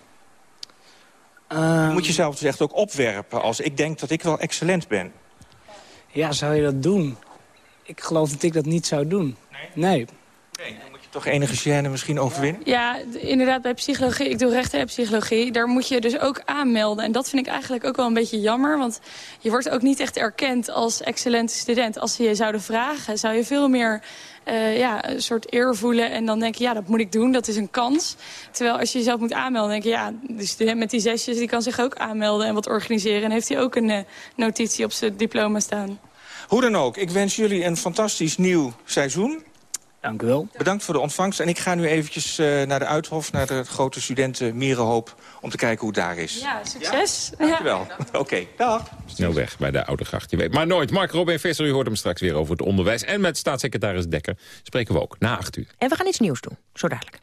Um... Moet je zelf dus echt ook opwerpen als ik denk dat ik wel excellent ben? Ja, zou je dat doen? Ik geloof dat ik dat niet zou doen. Nee? Nee. nee dan moet je toch enige gêne misschien overwinnen? Ja, inderdaad, bij psychologie. Ik doe rechten en psychologie. Daar moet je dus ook aanmelden. En dat vind ik eigenlijk ook wel een beetje jammer. Want je wordt ook niet echt erkend als excellente student. Als ze je zouden vragen, zou je veel meer... Uh, ja, een soort eer voelen en dan denk je, ja, dat moet ik doen, dat is een kans. Terwijl als je jezelf moet aanmelden, denk je, ja, de student met die zesjes, die kan zich ook aanmelden en wat organiseren. En heeft hij ook een uh, notitie op zijn diploma staan. Hoe dan ook, ik wens jullie een fantastisch nieuw seizoen. Dank u wel. Bedankt voor de ontvangst. En ik ga nu eventjes uh, naar de Uithof, naar de grote studenten Mierenhoop... om te kijken hoe het daar is. Ja, succes. Ja? Dank je wel. *laughs* Oké, okay, dag. Snel weg bij de Oude Gracht, je weet. Maar nooit. Mark Robin Visser, u hoort hem straks weer over het onderwijs. En met staatssecretaris Dekker spreken we ook na acht uur. En we gaan iets nieuws doen, zo dadelijk.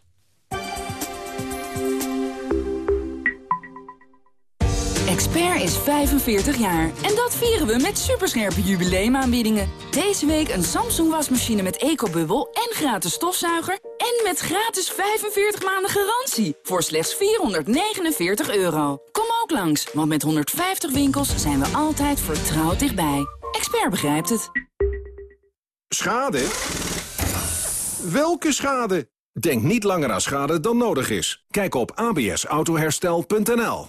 Expert is 45 jaar en dat vieren we met superscherpe jubileumaanbiedingen. Deze week een Samsung wasmachine met ecobubbel en gratis stofzuiger... en met gratis 45 maanden garantie voor slechts 449 euro. Kom ook langs, want met 150 winkels zijn we altijd vertrouwd dichtbij. Expert begrijpt het. Schade? Welke schade? Denk niet langer aan schade dan nodig is. Kijk op absautoherstel.nl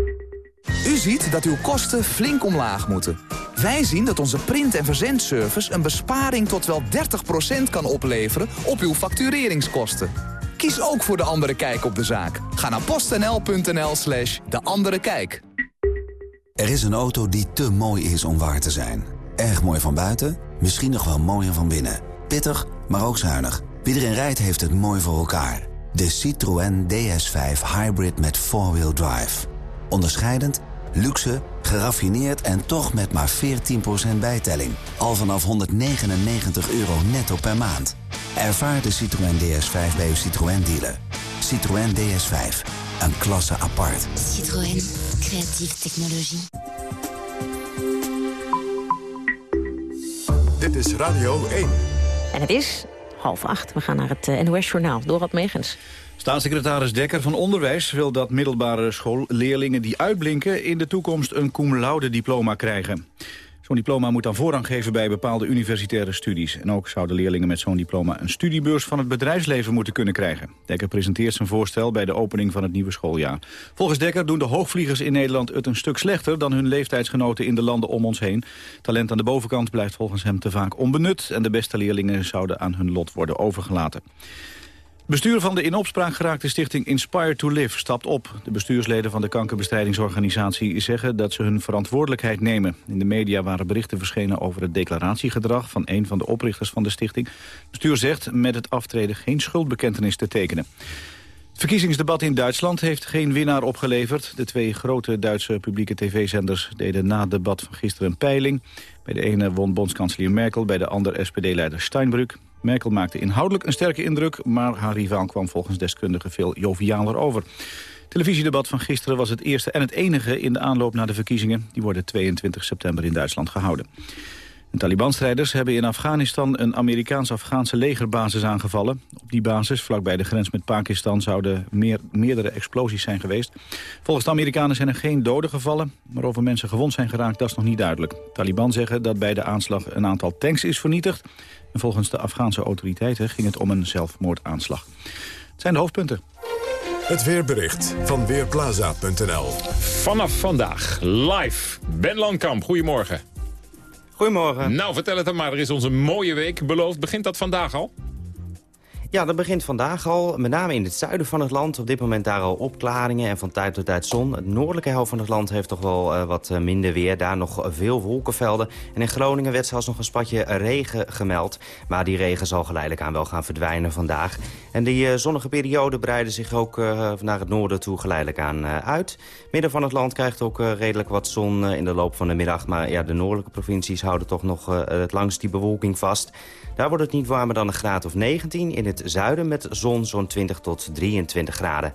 U ziet dat uw kosten flink omlaag moeten. Wij zien dat onze print- en verzendservice een besparing tot wel 30% kan opleveren op uw factureringskosten. Kies ook voor De Andere Kijk op de zaak. Ga naar postnl.nl slash De Andere Kijk. Er is een auto die te mooi is om waar te zijn. Erg mooi van buiten, misschien nog wel mooier van binnen. Pittig, maar ook zuinig. Wie erin rijdt heeft het mooi voor elkaar. De Citroën DS5 Hybrid met 4-wheel drive. Onderscheidend, luxe, geraffineerd en toch met maar 14% bijtelling. Al vanaf 199 euro netto per maand. Ervaar de Citroën DS5 bij uw Citroën dealer. Citroën DS5, een klasse apart. Citroën, creatieve technologie. Dit is Radio 1. En het is half acht. We gaan naar het eh, NOS-journaal. Dorot Megens. Staatssecretaris Dekker van Onderwijs wil dat middelbare schoolleerlingen die uitblinken in de toekomst een cum laude diploma krijgen. Zo'n diploma moet dan voorrang geven bij bepaalde universitaire studies. En ook zouden leerlingen met zo'n diploma een studiebeurs van het bedrijfsleven moeten kunnen krijgen. Dekker presenteert zijn voorstel bij de opening van het nieuwe schooljaar. Volgens Dekker doen de hoogvliegers in Nederland het een stuk slechter dan hun leeftijdsgenoten in de landen om ons heen. Talent aan de bovenkant blijft volgens hem te vaak onbenut en de beste leerlingen zouden aan hun lot worden overgelaten. Bestuur van de in opspraak geraakte stichting Inspire to Live stapt op. De bestuursleden van de kankerbestrijdigingsorganisatie zeggen dat ze hun verantwoordelijkheid nemen. In de media waren berichten verschenen over het declaratiegedrag van een van de oprichters van de stichting. Het bestuur zegt met het aftreden geen schuldbekentenis te tekenen. Het verkiezingsdebat in Duitsland heeft geen winnaar opgeleverd. De twee grote Duitse publieke tv-zenders deden na het debat van gisteren een peiling. Bij de ene won bondskanselier Merkel, bij de ander SPD-leider Steinbrück. Merkel maakte inhoudelijk een sterke indruk... maar haar rivaal kwam volgens deskundigen veel jovialer over. Het televisiedebat van gisteren was het eerste en het enige in de aanloop naar de verkiezingen. Die worden 22 september in Duitsland gehouden. De Taliban-strijders hebben in Afghanistan een Amerikaans-Afghaanse legerbasis aangevallen. Op die basis, vlakbij de grens met Pakistan, zouden meer, meerdere explosies zijn geweest. Volgens de Amerikanen zijn er geen doden gevallen, maar of er mensen gewond zijn geraakt, dat is nog niet duidelijk. De Taliban zeggen dat bij de aanslag een aantal tanks is vernietigd. En volgens de Afghaanse autoriteiten ging het om een zelfmoordaanslag. Het zijn de hoofdpunten. Het weerbericht van Weerplaza.nl Vanaf vandaag live. Ben Landkamp, goedemorgen. Goedemorgen. Nou, vertel het dan maar. Er is onze mooie week beloofd. Begint dat vandaag al? Ja, dat begint vandaag al. Met name in het zuiden van het land. Op dit moment daar al opklaringen en van tijd tot tijd zon. Het noordelijke helft van het land heeft toch wel uh, wat minder weer. Daar nog veel wolkenvelden. En in Groningen werd zelfs nog een spatje regen gemeld. Maar die regen zal geleidelijk aan wel gaan verdwijnen vandaag. En die uh, zonnige periode breiden zich ook naar het noorden toe geleidelijk aan uit. Midden van het land krijgt ook redelijk wat zon in de loop van de middag. Maar ja, de noordelijke provincies houden toch nog het langst die bewolking vast. Daar wordt het niet warmer dan een graad of 19. In het zuiden met zon zo'n 20 tot 23 graden.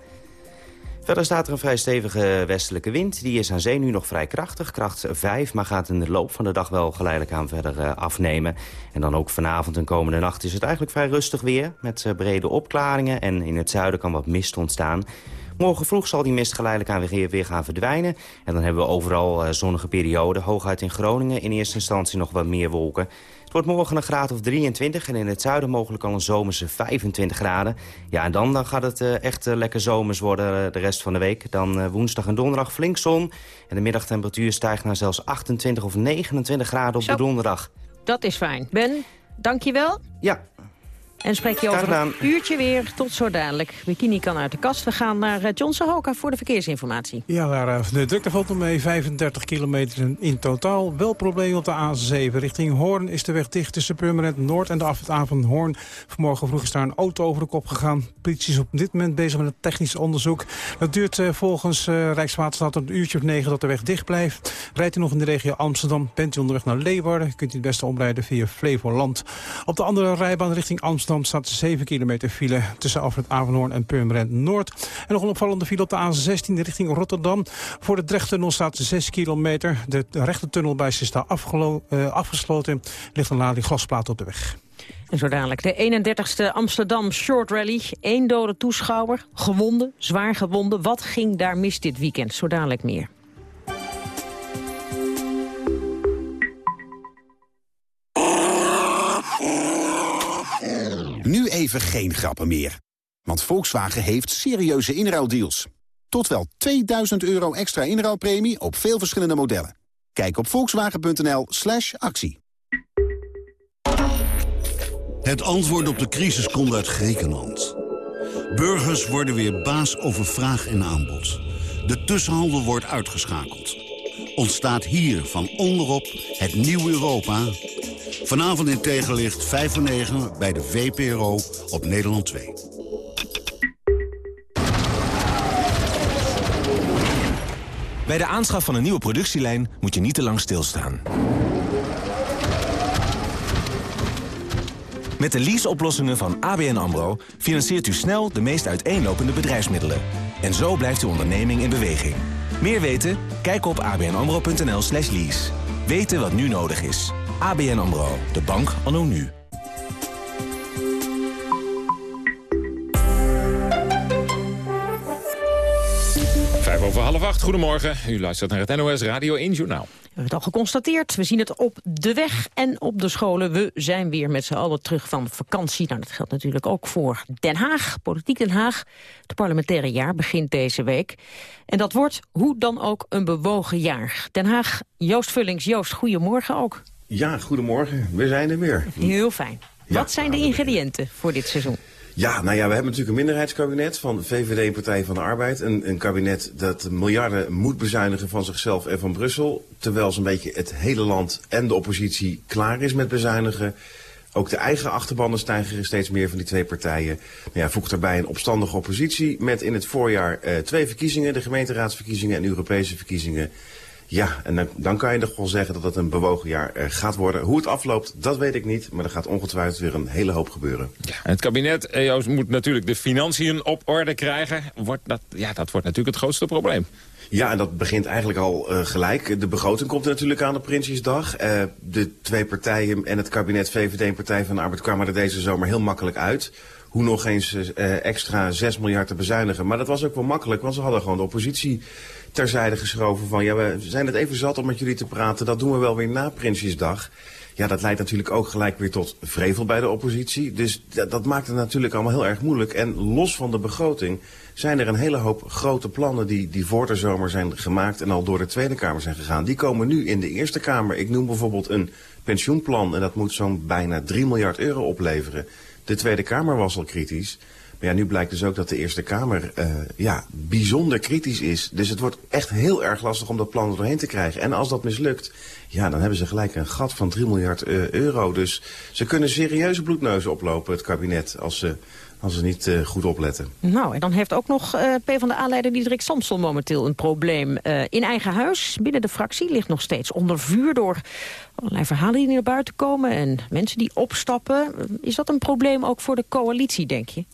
Verder staat er een vrij stevige westelijke wind. Die is aan zee nu nog vrij krachtig, kracht 5... maar gaat in de loop van de dag wel geleidelijk aan verder uh, afnemen. En dan ook vanavond en komende nacht is het eigenlijk vrij rustig weer... met uh, brede opklaringen en in het zuiden kan wat mist ontstaan. Morgen vroeg zal die mist geleidelijk aan weer, weer gaan verdwijnen. En dan hebben we overal uh, zonnige perioden. Hooguit in Groningen in eerste instantie nog wat meer wolken. Het wordt morgen een graad of 23 en in het zuiden mogelijk al een zomerse 25 graden. Ja, en dan, dan gaat het uh, echt uh, lekker zomers worden uh, de rest van de week. Dan woensdag en donderdag flink zon. En de middagtemperatuur stijgt naar zelfs 28 of 29 graden op Zo. de donderdag. Dat is fijn. Ben, dank je wel. Ja. En spreek je over een uurtje weer. Tot zo dadelijk. Bikini kan uit de kast. We gaan naar uh, John Sahoka voor de verkeersinformatie. Ja, daar, uh, de drukte valt er mee. 35 kilometer in totaal. Wel probleem op de A7. Richting Hoorn is de weg dicht tussen Purmerend Noord en de afrit van Hoorn. Vanmorgen vroeg is daar een auto over de kop gegaan. Politie is op dit moment bezig met een technisch onderzoek. Dat duurt uh, volgens Rijkswaterstaat een uurtje of negen dat de weg dicht blijft. Rijdt u nog in de regio Amsterdam, bent u onderweg naar Leeuwarden... kunt u het beste omrijden via Flevoland. Op de andere rijbaan richting Amsterdam staat 7 kilometer file... tussen Afrit Avenhoorn en Purmerend Noord. En nog een opvallende file op de A16 richting Rotterdam. Voor de Drechttunnel staat 6 kilometer. De rechtertunnel bij is daar uh, afgesloten. ligt een lading glasplaat op de weg. En zo dadelijk de 31ste Amsterdam Short Rally. Eén dode toeschouwer, gewonden, zwaar gewonden. Wat ging daar mis dit weekend? Zo dadelijk meer. Geen grappen meer. Want Volkswagen heeft serieuze inruildeals. Tot wel 2000 euro extra inruilpremie op veel verschillende modellen. Kijk op volkswagen.nl slash actie. Het antwoord op de crisis komt uit Griekenland. Burgers worden weer baas over vraag en aanbod. De tussenhandel wordt uitgeschakeld. Ontstaat hier van onderop het nieuwe Europa... Vanavond in tegenlicht 5 voor 9 bij de VPRO op Nederland 2. Bij de aanschaf van een nieuwe productielijn moet je niet te lang stilstaan. Met de leaseoplossingen van ABN AMRO financiert u snel de meest uiteenlopende bedrijfsmiddelen. En zo blijft uw onderneming in beweging. Meer weten? Kijk op abnamro.nl slash lease. Weten wat nu nodig is. ABN AMRO, de bank anno nu. Vijf over half acht, goedemorgen. U luistert naar het NOS Radio 1 Journaal. We hebben het al geconstateerd. We zien het op de weg en op de scholen. We zijn weer met z'n allen terug van vakantie. Nou, dat geldt natuurlijk ook voor Den Haag, Politiek Den Haag. Het parlementaire jaar begint deze week. En dat wordt hoe dan ook een bewogen jaar. Den Haag, Joost Vullings. Joost, goedemorgen ook. Ja, goedemorgen. We zijn er weer. Heel fijn. Wat zijn de ingrediënten voor dit seizoen? Ja, nou ja, we hebben natuurlijk een minderheidskabinet van VVD en Partij van de Arbeid. Een, een kabinet dat miljarden moet bezuinigen van zichzelf en van Brussel. Terwijl zo'n beetje het hele land en de oppositie klaar is met bezuinigen. Ook de eigen achterbannen stijgen steeds meer van die twee partijen. Nou ja, voeg daarbij een opstandige oppositie met in het voorjaar eh, twee verkiezingen. De gemeenteraadsverkiezingen en Europese verkiezingen. Ja, en dan, dan kan je toch wel zeggen dat het een bewogen jaar eh, gaat worden. Hoe het afloopt, dat weet ik niet. Maar er gaat ongetwijfeld weer een hele hoop gebeuren. Ja, het kabinet eh, Joost, moet natuurlijk de financiën op orde krijgen. Wordt dat, ja, dat wordt natuurlijk het grootste probleem. Ja, en dat begint eigenlijk al uh, gelijk. De begroting komt er natuurlijk aan op Prinsjesdag. Uh, de twee partijen en het kabinet VVD en Partij van de Arbeid kwamen er deze zomer heel makkelijk uit. Hoe nog eens uh, extra 6 miljard te bezuinigen. Maar dat was ook wel makkelijk, want ze hadden gewoon de oppositie terzijde geschoven van... ja, we zijn het even zat om met jullie te praten, dat doen we wel weer na Prinsjesdag. Ja, dat leidt natuurlijk ook gelijk weer tot vrevel bij de oppositie. Dus dat, maakt het natuurlijk allemaal heel erg moeilijk. En los van de begroting zijn er een hele hoop grote plannen die, die voor de zomer zijn gemaakt en al door de Tweede Kamer zijn gegaan. Die komen nu in de Eerste Kamer. Ik noem bijvoorbeeld een pensioenplan en dat moet zo'n bijna 3 miljard euro opleveren. De Tweede Kamer was al kritisch. Maar ja, nu blijkt dus ook dat de Eerste Kamer uh, ja, bijzonder kritisch is. Dus het wordt echt heel erg lastig om dat plan er doorheen te krijgen. En als dat mislukt, ja, dan hebben ze gelijk een gat van 3 miljard uh, euro. Dus ze kunnen serieuze bloedneuzen oplopen, het kabinet, als ze als ze niet uh, goed opletten. Nou, en dan heeft ook nog PvdA-leider Diederik Samson momenteel een probleem. In eigen huis, binnen de fractie, ligt nog steeds onder vuur... door allerlei verhalen die naar buiten komen en mensen die opstappen. Is dat een probleem ook voor de coalitie, denk je?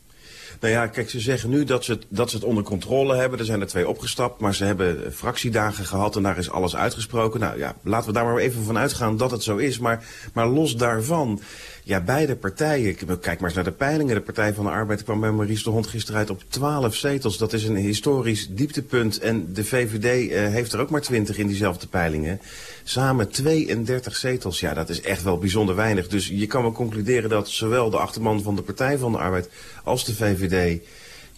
Nou ja, kijk, ze zeggen nu dat ze, het, dat ze het onder controle hebben. Er zijn er twee opgestapt, maar ze hebben fractiedagen gehad en daar is alles uitgesproken. Nou ja, laten we daar maar even van uitgaan dat het zo is. Maar, maar los daarvan, ja, beide partijen, kijk maar eens naar de peilingen. De Partij van de Arbeid kwam bij Maurice de Hond gisteren uit op 12 zetels. Dat is een historisch dieptepunt. En de VVD uh, heeft er ook maar 20 in diezelfde peilingen. Samen 32 zetels, ja, dat is echt wel bijzonder weinig. Dus je kan wel concluderen dat zowel de achterman van de Partij van de Arbeid als de VVD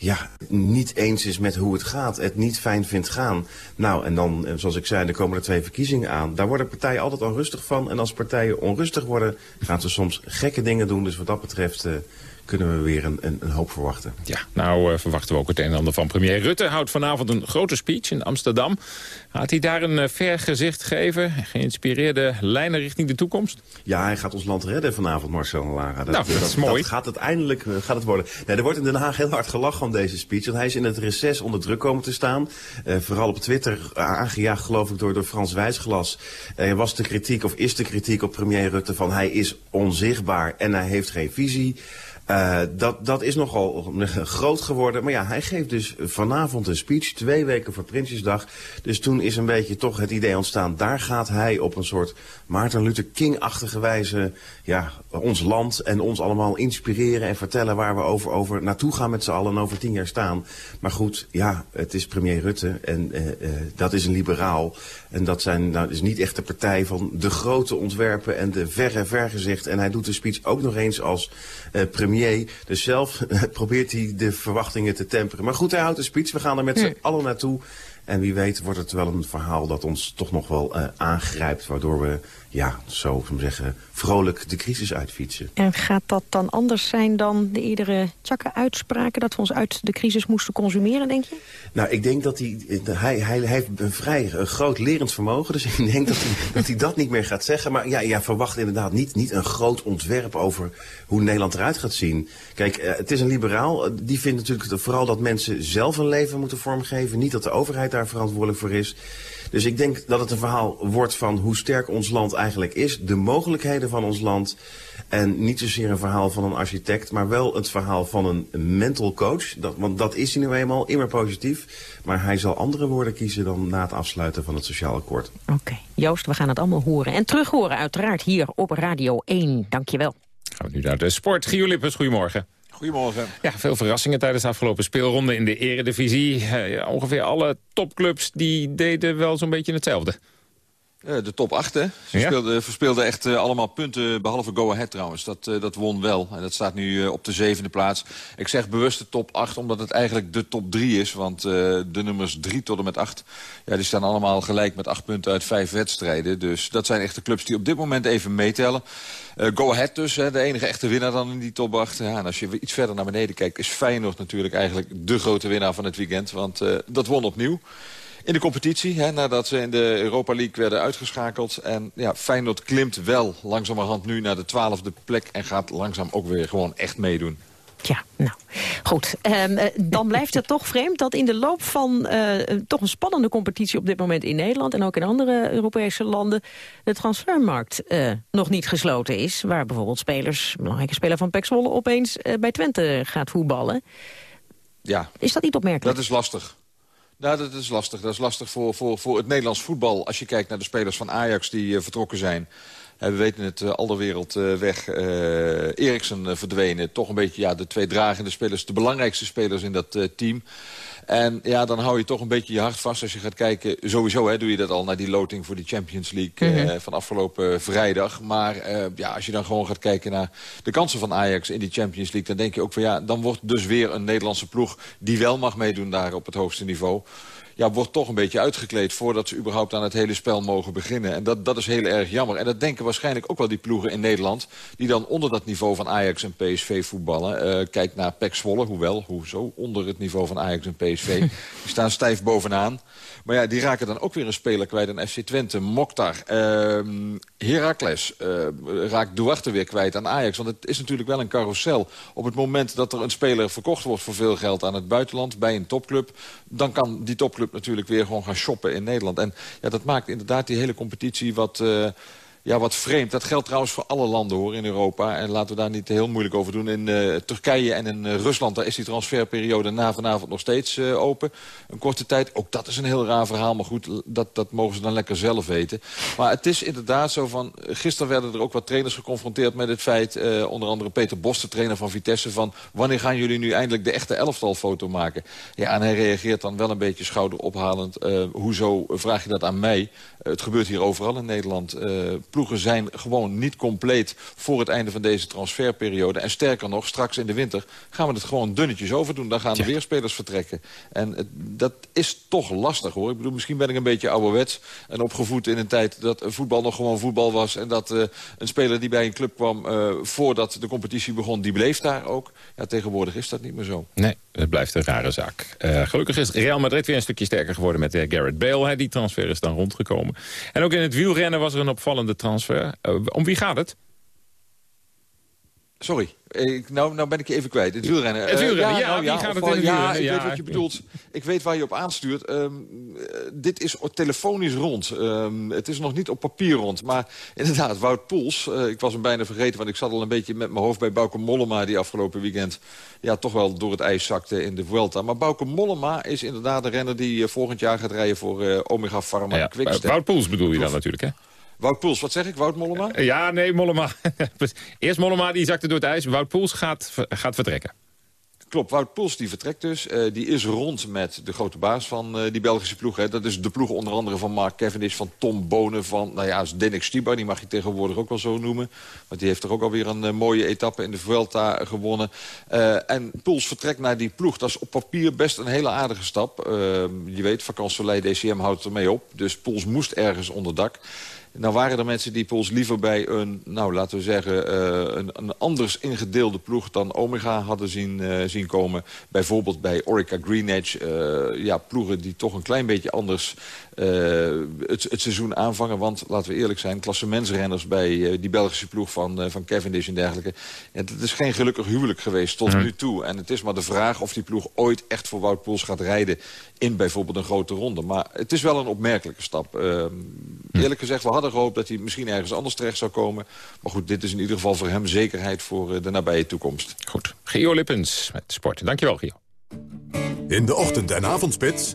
ja, niet eens is met hoe het gaat, het niet fijn vindt gaan. Nou, en dan, zoals ik zei, er komen er twee verkiezingen aan. Daar worden partijen altijd onrustig van. En als partijen onrustig worden, gaan ze soms gekke dingen doen. Dus wat dat betreft... Uh, kunnen we weer een, een, een, hoop verwachten. Ja, nou uh, verwachten we ook het een en ander van premier Rutte. Houdt vanavond een grote speech in Amsterdam. Gaat hij daar een uh, ver gezicht geven? Geïnspireerde lijnen richting de toekomst? Ja, hij gaat ons land redden vanavond, Marcel en Lara. Dat, nou, dat, dat is mooi. Dat gaat uiteindelijk uh, gaat het worden. Nee, er wordt in Den Haag heel hard gelachen om deze speech. Want hij is in het reces onder druk komen te staan. vooral op Twitter aangejaagd, geloof ik, door, door Frans Wijsglas. Er was de kritiek, of is de kritiek op premier Rutte van hij is onzichtbaar en hij heeft geen visie. Uh, dat, dat is nogal *laughs* groot geworden. Maar ja, hij geeft dus vanavond een speech, twee weken voor Prinsjesdag. Dus toen is een beetje toch het idee ontstaan, daar gaat hij op een soort Maarten Luther King-achtige wijze ja, ons land en ons allemaal inspireren en vertellen waar we over, over naartoe gaan met z'n allen en over tien jaar staan. Maar goed, ja, het is premier Rutte en uh, uh, dat is een liberaal. En dat zijn, nou, is niet echt de partij van de grote ontwerpen en de verre vergezicht. En hij doet de speech ook nog eens als uh, premier. Dus zelf *laughs* probeert hij de verwachtingen te temperen. Maar goed, hij houdt de speech. We gaan er met z'n allen naartoe. En wie weet wordt het wel een verhaal dat ons toch nog wel uh, aangrijpt... waardoor we, ja, zo zeggen, vrolijk de crisis uitfietsen. En gaat dat dan anders zijn dan de eerdere Tjakke-uitspraken... dat we ons uit de crisis moesten consumeren, denk je? Nou, ik denk dat hij, hij, hij heeft een vrij een groot lerend vermogen. Dus *laughs* ik denk dat hij, dat hij dat niet meer gaat zeggen. Maar ja, ja, verwacht inderdaad niet, niet een groot ontwerp over hoe Nederland eruit gaat zien. Kijk, uh, het is een liberaal. Die vindt natuurlijk vooral dat mensen zelf een leven moeten vormgeven. Niet dat de overheid daar verantwoordelijk voor is. Dus ik denk dat het een verhaal wordt van hoe sterk ons land eigenlijk is. De mogelijkheden van ons land. En niet zozeer een verhaal van een architect, maar wel het verhaal van een mental coach. Dat, want dat is hij nu eenmaal, immer positief. Maar hij zal andere woorden kiezen dan na het afsluiten van het sociaal akkoord. Oké, Joost, we gaan het allemaal horen. En terug horen uiteraard hier op Radio 1. Dankjewel. Gaan we nu naar de sport. Gio Lippers, goedemorgen. Goedemorgen. Ja, veel verrassingen tijdens de afgelopen speelronde in de eredivisie. Uh, ongeveer alle topclubs die deden wel zo'n beetje hetzelfde. Uh, de top 8, hè. Ze ja? speelden, verspeelden echt uh, allemaal punten, behalve Go Ahead trouwens. Dat, uh, dat won wel. En dat staat nu op de zevende plaats. Ik zeg bewust de top 8, omdat het eigenlijk de top 3 is. Want de nummers 3 tot en met 8, ja, die staan allemaal gelijk met 8 punten uit 5 wedstrijden. Dus dat zijn echt de clubs die op dit moment even meetellen. Go Ahead dus, hè, de enige echte winnaar dan in die top 8. Ja, en als je iets verder naar beneden kijkt, is Feyenoord natuurlijk eigenlijk de grote winnaar van het weekend. Want dat won opnieuw in de competitie. Hè, nadat ze in de Europa League werden uitgeschakeld. En ja, Feyenoord klimt wel langzamerhand nu naar de twaalfde plek. En gaat langzaam ook weer gewoon echt meedoen. Ja, nou, goed. Um, dan blijft het *laughs* toch vreemd dat in de loop van uh, toch een spannende competitie op dit moment in Nederland... en ook in andere Europese landen de transfermarkt uh, nog niet gesloten is. Waar bijvoorbeeld spelers, belangrijke speler van Pek Zwolle opeens bij Twente gaat voetballen. Ja. Is dat niet opmerkelijk? Dat is lastig. Nou, dat is lastig. Dat is lastig voor, voor, voor het Nederlands voetbal. Als je kijkt naar de spelers van Ajax die uh, vertrokken zijn. We weten het, uh, al de wereld weg. Eriksen verdwenen. Toch een beetje ja, de twee dragende spelers. De belangrijkste spelers in dat team. En ja, dan hou je toch een beetje je hart vast als je gaat kijken. Sowieso hè, doe je dat al naar die loting voor de Champions League mm -hmm. uh, van afgelopen vrijdag. Maar uh, ja, als je dan gewoon gaat kijken naar de kansen van Ajax in die Champions League... dan denk je ook van ja, dan wordt dus weer een Nederlandse ploeg... die wel mag meedoen daar op het hoogste niveau ja, wordt toch een beetje uitgekleed... voordat ze überhaupt aan het hele spel mogen beginnen. En dat, dat is heel erg jammer. En dat denken waarschijnlijk ook wel die ploegen in Nederland... die dan onder dat niveau van Ajax en PSV voetballen. Uh, kijk naar Pek Zwolle, hoewel, hoezo, onder het niveau van Ajax en PSV. *laughs* die staan stijf bovenaan. Maar ja, die raken dan ook weer een speler kwijt aan FC Twente. Mokhtar, uh, Heracles uh, raakt Duarte weer kwijt aan Ajax. Want het is natuurlijk wel een carousel. Op het moment dat er een speler verkocht wordt voor veel geld aan het buitenland... bij een topclub, dan kan die topclub natuurlijk weer gewoon gaan shoppen in Nederland. En ja, dat maakt inderdaad die hele competitie wat... Uh, ja, wat vreemd. Dat geldt trouwens voor alle landen hoor in Europa. En laten we daar niet heel moeilijk over doen. In uh, Turkije en in uh, Rusland daar is die transferperiode na vanavond nog steeds uh, open. Een korte tijd. Ook dat is een heel raar verhaal. Maar goed, dat, dat mogen ze dan lekker zelf weten. Maar het is inderdaad zo van... Gisteren werden er ook wat trainers geconfronteerd met het feit... onder andere Peter Bos, de trainer van Vitesse... van wanneer gaan jullie nu eindelijk de echte elftalfoto maken? Ja, en hij reageert dan wel een beetje schouderophalend. hoezo vraag je dat aan mij? het gebeurt hier overal in Nederland ploegen zijn gewoon niet compleet voor het einde van deze transferperiode. En sterker nog, straks in de winter gaan we het gewoon dunnetjes overdoen. Dan gaan de weerspelers vertrekken. En het, dat is toch lastig hoor. Ik bedoel, misschien ben ik een beetje ouderwets en opgevoed in een tijd dat voetbal nog gewoon voetbal was. En dat uh, een speler die bij een club kwam uh, voordat de competitie begon, die bleef daar ook. Ja, tegenwoordig is dat niet meer zo. Nee, het blijft een rare zaak. Uh, gelukkig is Real Madrid weer een stukje sterker geworden met Garrett Bale. Die transfer is dan rondgekomen. En ook in het wielrennen was er een opvallende transfer. Uh, om wie gaat het? Sorry, ik, nou, nou ben ik je even kwijt. Het wielrennen. Het wielrennen, uh, ja, nou, ja, gaat het ja, ik Ja, weet wat je bedoelt. Ik weet waar je op aanstuurt. Um, dit is telefonisch rond. Um, het is nog niet op papier rond. Maar *laughs* inderdaad, Wout Poels. Uh, ik was hem bijna vergeten, want ik zat al een beetje met mijn hoofd bij Bauke Mollema... die afgelopen weekend ja, toch wel door het ijs zakte in de Vuelta. Maar Bauke Mollema is inderdaad de renner die volgend jaar gaat rijden... voor Omega Pharma ja, Quickstep. Wout Poels bedoel je dan natuurlijk, hè? Wout Poels, wat zeg ik? Wout Mollema? Ja, nee, Mollema. *laughs* Eerst Mollema, die zakte door het ijs. Wout Poels gaat, gaat vertrekken. klopt. Wout Poels die vertrekt dus. Uh, die is rond met de grote baas van uh, die Belgische ploeg. Hè. Dat is de ploeg onder andere van Mark Cavendish, van Tom Bonen... van, nou ja, Denik Stibar, die mag je tegenwoordig ook wel zo noemen. Want die heeft er ook alweer een uh, mooie etappe in de Vuelta gewonnen. en Poels vertrekt naar die ploeg. Dat is op papier best een hele aardige stap. je weet, vakantie DCM houdt ermee op. Dus Poels moest ergens onder dak. Nou waren er mensen die Pols liever bij een, nou laten we zeggen, uh, een, een, anders ingedeelde ploeg dan Omega hadden zien, uh, zien komen. Bijvoorbeeld bij Orica Green Edge, uh, ja, ploegen die toch een klein beetje anders het, het, seizoen aanvangen. Want, laten we eerlijk zijn, klassementsrenners bij die Belgische ploeg van, van Cavendish en dergelijke. Ja, dat is geen gelukkig huwelijk geweest tot nu toe. En het is maar de vraag of die ploeg ooit echt voor Wout Poels gaat rijden in bijvoorbeeld een grote ronde. Maar het is wel een opmerkelijke stap. Ehm, eerlijk gezegd, we hadden gehoopt dat hij misschien ergens anders terecht zou komen. Maar goed, dit is in ieder geval voor hem zekerheid voor eh, de nabije toekomst. Goed. Gio Lippens met sport. Dankjewel, Gio. In de ochtend- en avondspits,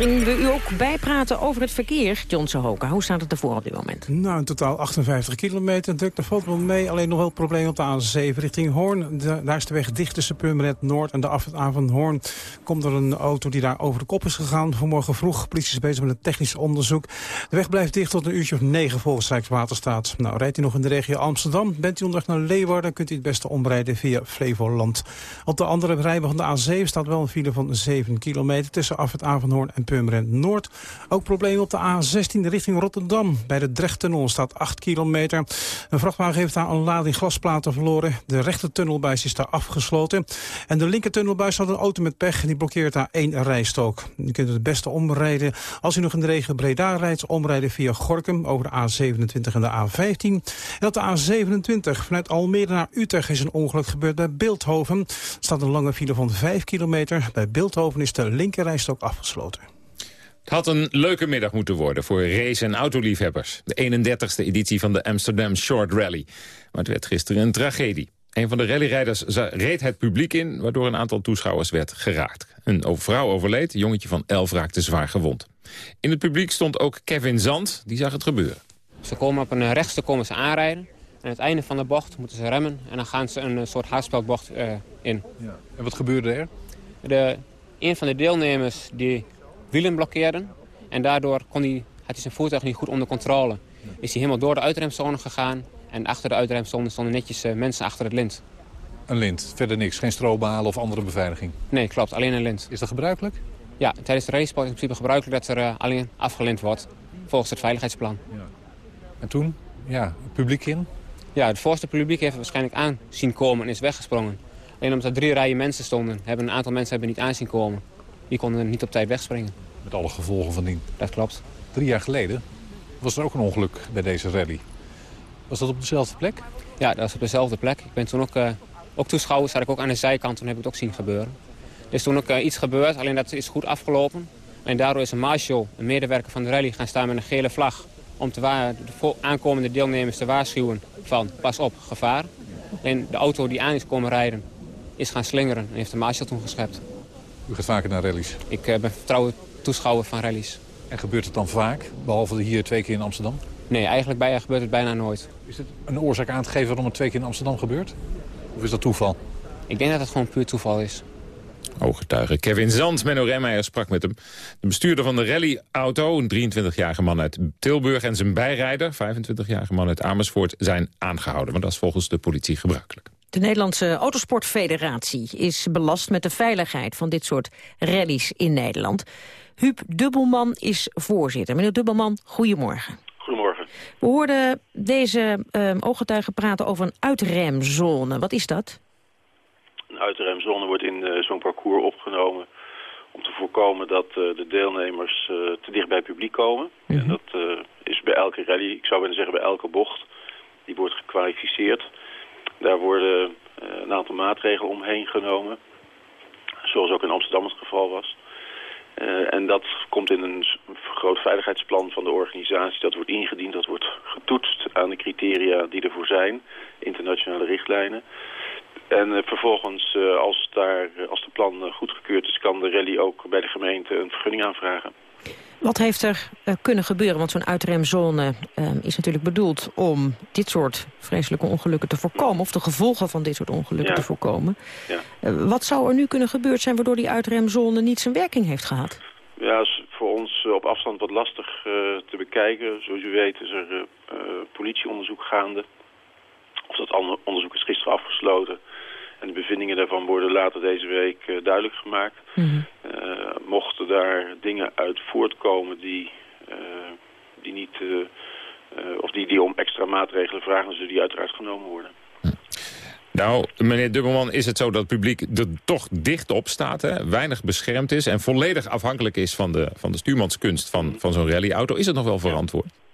Waarin we u ook bijpraten over het verkeer. John Sahoka, hoe staat het ervoor op dit moment? Nou, in totaal 58 kilometer. Druk, daar valt wel mee. Alleen nog wel probleem op de A7 richting Hoorn. daar is de weg dicht tussen Purmerend Noord en de afrit aan van Hoorn. Komt er een auto die daar over de kop is gegaan. Vanmorgen vroeg, politie is bezig met een technisch onderzoek. De weg blijft dicht tot een uurtje of negen volgens Rijkswaterstaat. Nou, rijdt u nog in de regio Amsterdam? Bent u onderweg naar Leeuwarden? Kunt u het beste omrijden via Flevoland. Op de andere rijbaan van de A7 staat wel een file van 7 kilometer... tussen afrit aan van Hoorn en Purmerend Noord. Ook problemen op de A16 richting Rotterdam. Bij de Drechttunnel staat 8 kilometer. Een vrachtwagen heeft daar een lading glasplaten verloren. De rechtertunnelbuis is daar afgesloten. En de linkertunnelbuis had een auto met pech. Die blokkeert daar één rijstrook. U kunt het beste omrijden. Als u nog in de regio Breda rijdt, omrijden via Gorkum over de A27 en de A15. En op de A27 vanuit Almere naar Utrecht is een ongeluk gebeurd bij Beeldhoven. Er staat een lange file van 5 kilometer. Bij Beeldhoven is de linkerrijstrook afgesloten. Het had een leuke middag moeten worden voor race- en autoliefhebbers. De 31ste editie van de Amsterdam Short Rally. Maar het werd gisteren een tragedie. Een van de rallyrijders reed het publiek in... waardoor een aantal toeschouwers werd geraakt. Een vrouw overleed, een jongetje van 11 raakte zwaar gewond. In het publiek stond ook Kevin Zand, die zag het gebeuren. Ze komen op een rechtse komen ze aanrijden. En aan het einde van de bocht moeten ze remmen. En dan gaan ze een soort haarspelbocht uh, in. Ja. En wat gebeurde er? De, een van de deelnemers die wielen blokkeerden. En daardoor kon hij, had hij zijn voertuig niet goed onder controle. Is hij helemaal door de uitremzone gegaan. En achter de uitremzone stonden netjes uh, mensen achter het lint. Een lint, verder niks? Geen strobalen of andere beveiliging? Nee, klopt. Alleen een lint. Is dat gebruikelijk? Ja, tijdens de race is in principe gebruikelijk dat er uh, alleen afgelint wordt. Volgens het veiligheidsplan. Ja. En toen? Ja, het publiek in? Ja, het voorste publiek heeft waarschijnlijk aan zien komen en is weggesprongen. Alleen omdat er drie rijen mensen stonden, hebben een aantal mensen hebben niet aanzien komen. Die konden niet op tijd wegspringen. Met alle gevolgen van die. Dat klopt. Drie jaar geleden was er ook een ongeluk bij deze rally. Was dat op dezelfde plek? Ja, dat was op dezelfde plek. Ik ben toen ook, uh, ook toeschouwer, zat ik ook aan de zijkant. Toen heb ik het ook zien gebeuren. Er is toen ook uh, iets gebeurd, alleen dat is goed afgelopen. En daardoor is een marshal, een medewerker van de rally, gaan staan met een gele vlag... om te de aankomende deelnemers te waarschuwen van pas op, gevaar. En de auto die aan is komen rijden is gaan slingeren en heeft de marshal toen geschept. U gaat vaker naar rallies? Ik uh, ben vertrouwd toeschouwer van rallies. En gebeurt het dan vaak, behalve hier twee keer in Amsterdam? Nee, eigenlijk bij, gebeurt het bijna nooit. Is het een oorzaak aan te geven waarom het twee keer in Amsterdam gebeurt? Of is dat toeval? Ik denk dat het gewoon puur toeval is. Ooggetuige Kevin Zand, Menno Remmeijer sprak met hem. De bestuurder van de rallyauto, een 23-jarige man uit Tilburg... en zijn bijrijder, 25-jarige man uit Amersfoort, zijn aangehouden. Want dat is volgens de politie gebruikelijk. De Nederlandse Autosportfederatie is belast met de veiligheid van dit soort rallies in Nederland. Huub Dubbelman is voorzitter. Meneer Dubbelman, goedemorgen. Goedemorgen. We hoorden deze uh, ooggetuigen praten over een uitremzone. Wat is dat? Een uitremzone wordt in uh, zo'n parcours opgenomen om te voorkomen dat uh, de deelnemers uh, te dicht bij het publiek komen. Mm -hmm. En dat is bij elke rally, ik zou willen zeggen bij elke bocht, die wordt gekwalificeerd. Daar worden een aantal maatregelen omheen genomen, zoals ook in Amsterdam het geval was. Uh, en dat komt in een groot veiligheidsplan van de organisatie. Dat wordt ingediend, dat wordt getoetst aan de criteria die ervoor zijn. Internationale richtlijnen. En uh, vervolgens, als, daar, als de plan goedgekeurd is, kan de rally ook bij de gemeente een vergunning aanvragen. Wat heeft er uh, kunnen gebeuren? Want zo'n uitremzone uh, is natuurlijk bedoeld om dit soort vreselijke ongelukken te voorkomen. Of de gevolgen van dit soort ongelukken Ja. te voorkomen. Ja. Uh, wat zou er nu kunnen gebeurd zijn waardoor die uitremzone niet zijn werking heeft gehad? Ja, is voor ons eh, op afstand wat lastig eh, te bekijken. Zoals u weet is er eh, eh, politieonderzoek gaande. Of dat onderzoek is gisteren afgesloten. En de bevindingen daarvan worden later deze week eh, duidelijk gemaakt. Eh, mochten daar dingen uit voortkomen die, eh, die niet... of die, die om extra maatregelen vragen, dan zullen die uiteraard genomen worden. Nou, meneer Dubbelman, is het zo dat het publiek er toch dicht op staat, hè? weinig beschermd is... en volledig afhankelijk is van de, van de stuurmanskunst van, van zo'n rallyauto? Is het nog wel verantwoord? Ja,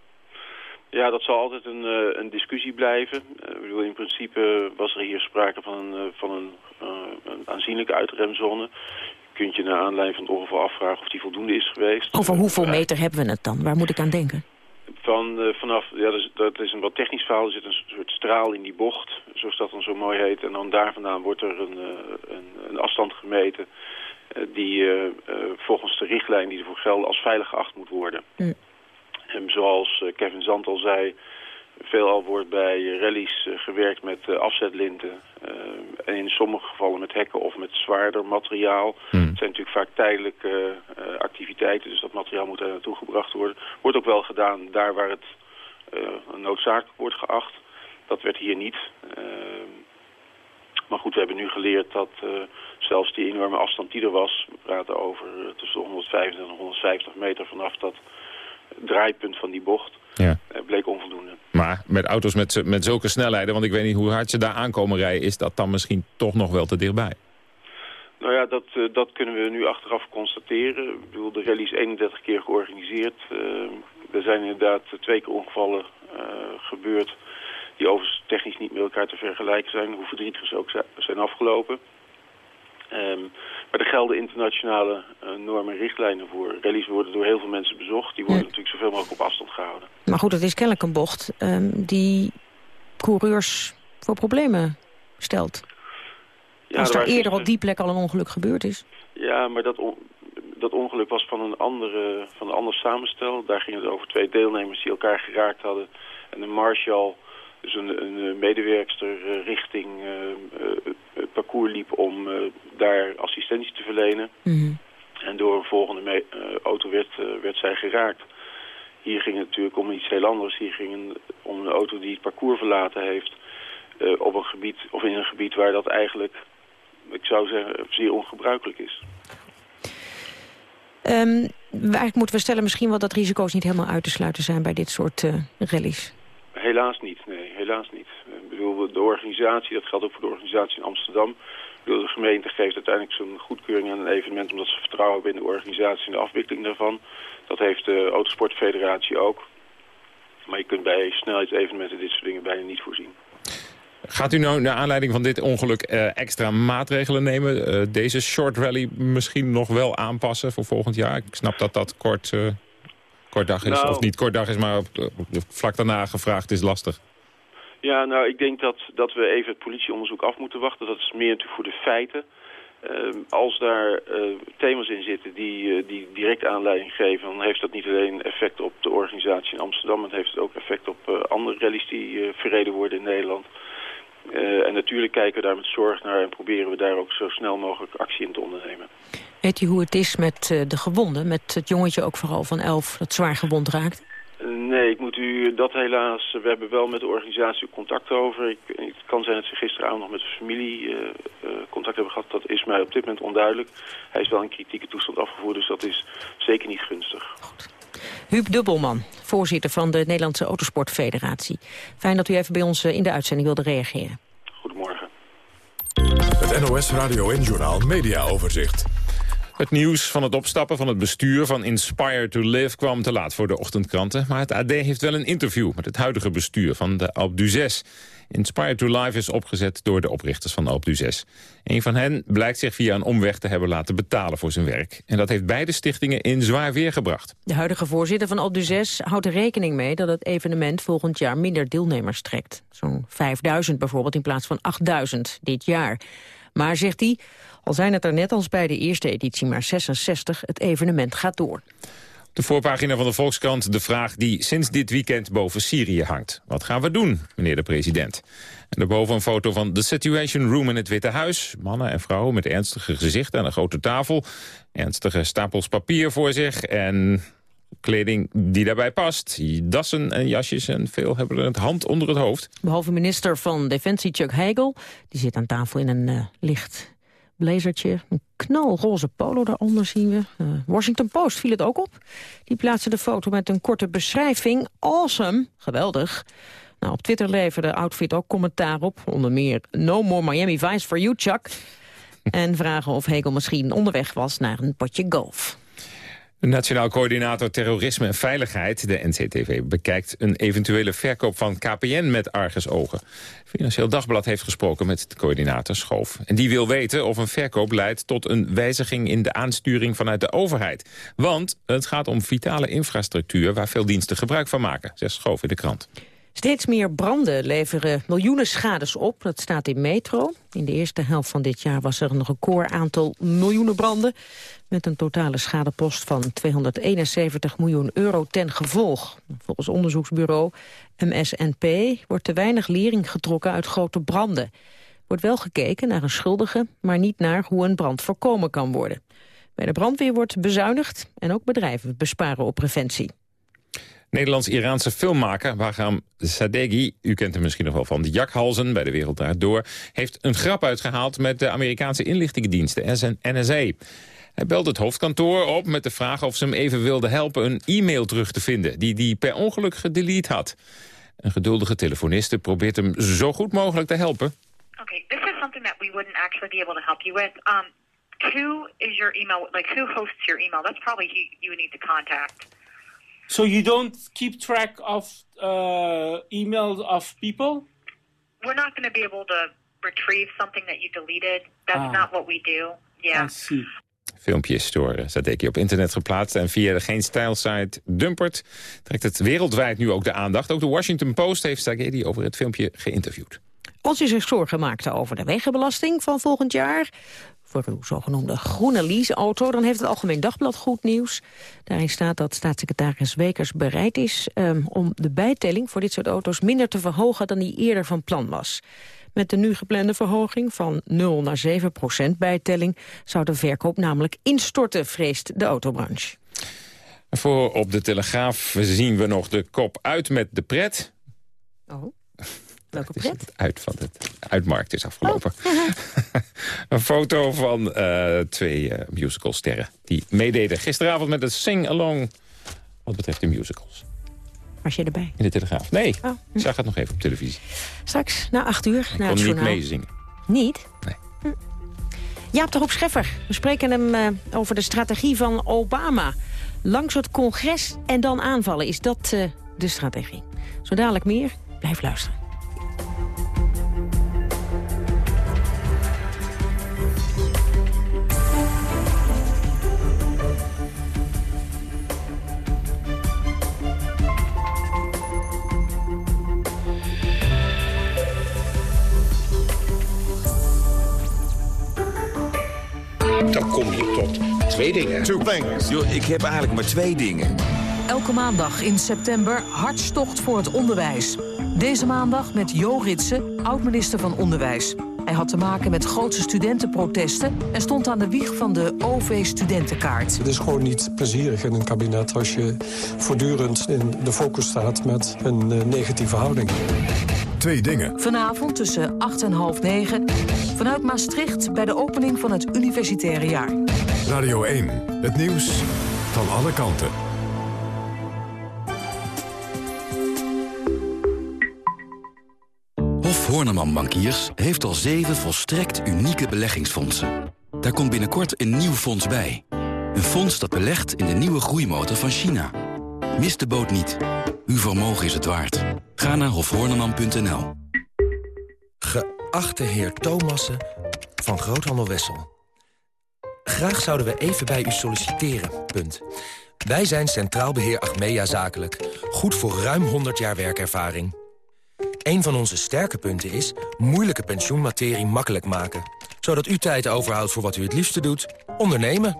dat zal altijd een, eh, een discussie blijven. Eh, ik bedoel, in principe was er hier sprake van een, eh, van een, een aanzienlijke uitremzone. Kunt je naar aanleiding van het ongeval afvragen of die voldoende is geweest. Over hoeveel meter hebben we het dan? Waar moet ik aan denken? Van, vanaf, ja, dat is, dat is een wat technisch verhaal. Er zit een soort straal in die bocht, zoals dat dan zo mooi heet. En dan daar vandaan wordt er een, een, een afstand gemeten... die volgens de richtlijn die ervoor gelden als veilig geacht moet worden. Zoals eh, Kevin Zand al zei, veelal wordt bij rallies eh, gewerkt met eh, afzetlinten. en in sommige gevallen met hekken of met zwaarder materiaal. Het zijn natuurlijk vaak tijdelijke activiteiten, dus dat materiaal moet er naartoe gebracht worden. Wordt ook wel gedaan daar waar het noodzakelijk wordt geacht. Dat werd hier niet. Maar goed, we hebben nu geleerd dat zelfs die enorme afstand die er was... we praten over tussen de 125 en 150 meter vanaf dat draaipunt van die bocht... Ja. eh, bleek onvoldoende. Maar met auto's met, met zulke snelheden, want ik weet niet hoe hard ze daar aankomen rijden... is dat dan misschien toch nog wel te dichtbij? Nou ja, dat, eh, dat kunnen we nu achteraf constateren. Ik bedoel, de rally is 31 keer georganiseerd. Eh, er zijn inderdaad twee keer ongevallen gebeurd... die overigens technisch niet met elkaar te vergelijken zijn... hoe verdrietig ze ook zi- zijn afgelopen. Ehm, maar er gelden internationale eh, normen en richtlijnen voor. Rallies worden door heel veel mensen bezocht. Die worden natuurlijk zoveel mogelijk op afstand gehouden. Maar goed, het is kennelijk een bocht ehm, die coureurs voor problemen stelt. Ja, Als er er eerder op die plek al een ongeluk gebeurd is. Ja, maar dat, on- dat ongeluk was van een, andere, van een ander samenstel. Daar ging het over twee deelnemers die elkaar geraakt hadden. En een marshal, dus een, een medewerkster eh, richting eh, eh, het parcours liep om eh, daar assistentie te verlenen. En door een volgende eh, auto werd, eh, werd zij geraakt. Hier ging het natuurlijk om iets heel anders. Hier ging het om een auto die het parcours verlaten heeft... eh, op een gebied, of in een gebied waar dat eigenlijk, ik zou zeggen, zeer ongebruikelijk is. Ehm, eigenlijk moeten we stellen misschien wel dat risico's niet helemaal uit te sluiten zijn bij dit soort eh rallies. Helaas niet, nee, helaas niet. Ik bedoel, de organisatie, dat geldt ook voor de organisatie in Amsterdam. Ik bedoel, de gemeente geeft uiteindelijk zijn goedkeuring aan een evenement... omdat ze vertrouwen hebben in de organisatie en de afwikkeling daarvan. Dat heeft de Autosportfederatie ook. Maar je kunt bij snelheidsevenementen dit soort dingen bijna niet voorzien. Gaat u nou naar aanleiding van dit ongeluk eh, extra maatregelen nemen? Eh, deze short rally misschien nog wel aanpassen voor volgend jaar? Ik snap dat dat kort, eh, kort dag is. Nou- Of niet kort dag is, maar op, op de vlak daarna gevraagd is lastig. Ja, nou, ik denk dat, dat we even het politieonderzoek af moeten wachten. Dat is meer natuurlijk voor de feiten. Ehm, als daar eh, thema's in zitten die, eh, die direct aanleiding geven... dan heeft dat niet alleen effect op de organisatie in Amsterdam... maar het ook effect op eh, andere rallies die verreden worden in Nederland. En natuurlijk kijken we daar met zorg naar... en proberen we daar ook zo snel mogelijk actie in te ondernemen. Weet u hoe het is met de gewonden? Met het jongetje ook vooral van elf dat zwaar gewond raakt? Eh, Nee, ik moet u dat helaas... We hebben wel met de organisatie contact over. Ik, het kan zijn dat ze gisteravond nog met de familie eh, eh, contact hebben gehad. Dat is mij op dit moment onduidelijk. Hij is wel in kritieke toestand afgevoerd, dus dat is zeker niet gunstig. Huub Dubbelman, voorzitter van de Nederlandse Autosportfederatie. Fijn dat u even bij ons in de uitzending wilde reageren. Goedemorgen. Het NOS Radio en Journaal Media Overzicht. Het nieuws van het opstappen van het bestuur van Inspire to Live kwam te laat voor de ochtendkranten. Maar het AD heeft wel een interview met het huidige bestuur van de Alpe d'Huez. Inspire to Live is opgezet door de oprichters van de Alpe d'Huez. Een van hen blijkt zich via een omweg te hebben laten betalen voor zijn werk. En dat heeft beide stichtingen in zwaar weer gebracht. De huidige voorzitter van Alpe d'Huez houdt er rekening mee dat het evenement volgend jaar minder deelnemers trekt. Zo'n 5000 bijvoorbeeld in plaats van 8000 dit jaar. Maar, zegt hij, al zijn het er net als bij de eerste editie maar 66, het evenement gaat door. De voorpagina van de Volkskrant de vraag die sinds dit weekend boven Syrië hangt. Wat gaan we doen, meneer de president? En daarboven een foto van de Situation Room in het Witte Huis. Mannen en vrouwen met ernstige gezichten aan een grote tafel. Ernstige stapels papier voor zich en kleding die daarbij past. Dassen en jasjes en veel hebben een hand onder het hoofd. Behalve minister van Defensie Chuck Hagel. Die zit aan tafel in een uh, licht blazertje. Een knalroze polo daaronder zien we. Uh, Washington Post viel het ook op. Die plaatste de foto met een korte beschrijving. Awesome, geweldig. Nou, op Twitter leverde de outfit ook commentaar op. Onder meer No More Miami Vice for you, Chuck. en vragen of Hegel misschien onderweg was naar een potje golf. De Nationaal Coördinator Terrorisme en Veiligheid, de NCTV, bekijkt een eventuele verkoop van KPN met argusogen. Financieel Dagblad heeft gesproken met de coördinator Schoof. En die wil weten of een verkoop leidt tot een wijziging in de aansturing vanuit de overheid. Want het gaat om vitale infrastructuur waar veel diensten gebruik van maken, zegt Schoof in de krant. Steeds meer branden leveren miljoenen schades op. Dat staat in Metro. In de eerste helft van dit jaar was er een record aantal miljoenen branden... met een totale schadepost van 271 miljoen euro ten gevolg. Volgens onderzoeksbureau MSNP wordt te weinig lering getrokken uit grote branden. Wordt wel gekeken naar een schuldige, maar niet naar hoe een brand voorkomen kan worden. Bij de brandweer wordt bezuinigd en ook bedrijven besparen op preventie. Nederlands-Iraanse filmmaker Wagram Sadeghi, u kent hem misschien nog wel van de jakhalzen bij de Wereld Draait Door, heeft een grap uitgehaald met de Amerikaanse inlichtingendiensten, NSA. Hij belde het hoofdkantoor op met de vraag of ze hem even wilden helpen een e-mail terug te vinden die hij per ongeluk gedelete had. Een geduldige telefoniste probeert hem zo goed mogelijk te helpen. Okay, this is something that we wouldn't actually be able to help you with. Um, who is your email, like who hosts your email? That's probably who you need to contact. So you don't keep track of uh, emails of people? We're not going to be able to retrieve something that you deleted. That's ah. not what we do. Yeah. I see. Filmpjes door Sadeki op internet geplaatst. En via de Geen Stijl-site Dumpert trekt het wereldwijd nu ook de aandacht. Ook de Washington Post heeft Sadeki over het filmpje geïnterviewd. Als u zich zorgen maakte over de wegenbelasting van volgend jaar voor uw zogenoemde groene leaseauto... dan heeft het Algemeen Dagblad goed nieuws. Daarin staat dat staatssecretaris Wekers bereid is... Um, om de bijtelling voor dit soort auto's minder te verhogen... dan die eerder van plan was. Met de nu geplande verhoging van 0 naar 7 procent bijtelling... zou de verkoop namelijk instorten, vreest de autobranche. Voor op de Telegraaf zien we nog de kop uit met de pret. Oh. Welke pret? Uit van het uitmarkt is afgelopen. Oh. *laughs* een foto van uh, twee uh, musicalsterren die meededen gisteravond met het sing-along wat betreft de musicals. Was je erbij? In de Telegraaf. Nee, oh. ik zag het nog even op televisie. Straks, na acht uur, ik na het niet meezingen. Niet? Nee. Hm. Jaap de Roep Scheffer. We spreken hem uh, over de strategie van Obama. Langs het congres en dan aanvallen. Is dat de strategie? Zo dadelijk meer. Blijf luisteren. Dan kom je tot twee dingen. Two things. Yo, ik heb eigenlijk maar twee dingen. Elke maandag in september hartstocht voor het onderwijs. Deze maandag met Jo Ritsen, oud-minister van Onderwijs. Hij had te maken met grootse studentenprotesten... en stond aan de wieg van de OV-studentenkaart. Het is gewoon niet plezierig in een kabinet... als je voortdurend in de focus staat met een uh, negatieve houding. Twee dingen. Vanavond tussen 8 en half 9 vanuit Maastricht... bij de opening van het universitaire jaar. Radio 1, het nieuws van alle kanten. Hof Horneman Bankiers heeft al zeven volstrekt unieke beleggingsfondsen. Daar komt binnenkort een nieuw fonds bij. Een fonds dat belegt in de nieuwe groeimotor van China. Mis de boot niet. Uw vermogen is het waard. Ga naar hofhorneman.nl. Geachte heer Thomassen van Groothandel Wessel. Graag zouden we even bij u solliciteren. Punt. Wij zijn Centraal Beheer Achmea Zakelijk. Goed voor ruim 100 jaar werkervaring. Een van onze sterke punten is moeilijke pensioenmaterie makkelijk maken. Zodat u tijd overhoudt voor wat u het liefste doet, ondernemen.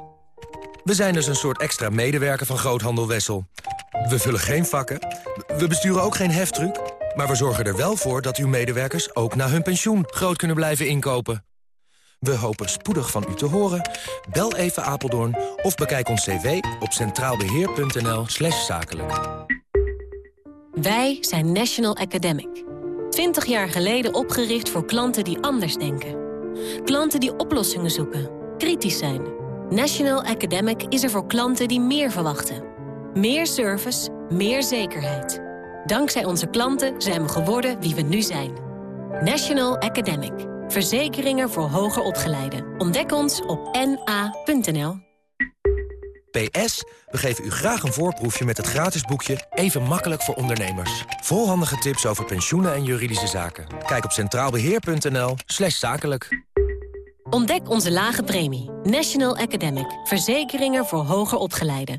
We zijn dus een soort extra medewerker van Groothandel Wessel. We vullen geen vakken, we besturen ook geen heftruck... maar we zorgen er wel voor dat uw medewerkers ook na hun pensioen groot kunnen blijven inkopen. We hopen spoedig van u te horen. Bel even Apeldoorn of bekijk ons cv op centraalbeheer.nl slash zakelijk. Wij zijn National Academic. Twintig jaar geleden opgericht voor klanten die anders denken. Klanten die oplossingen zoeken, kritisch zijn. National Academic is er voor klanten die meer verwachten. Meer service, meer zekerheid. Dankzij onze klanten zijn we geworden wie we nu zijn. National Academic. Verzekeringen voor hoger opgeleiden. Ontdek ons op na.nl. PS, we geven u graag een voorproefje met het gratis boekje Even makkelijk voor ondernemers. Vol handige tips over pensioenen en juridische zaken. Kijk op centraalbeheer.nl slash zakelijk. Ontdek onze lage premie. National Academic. Verzekeringen voor hoger opgeleiden.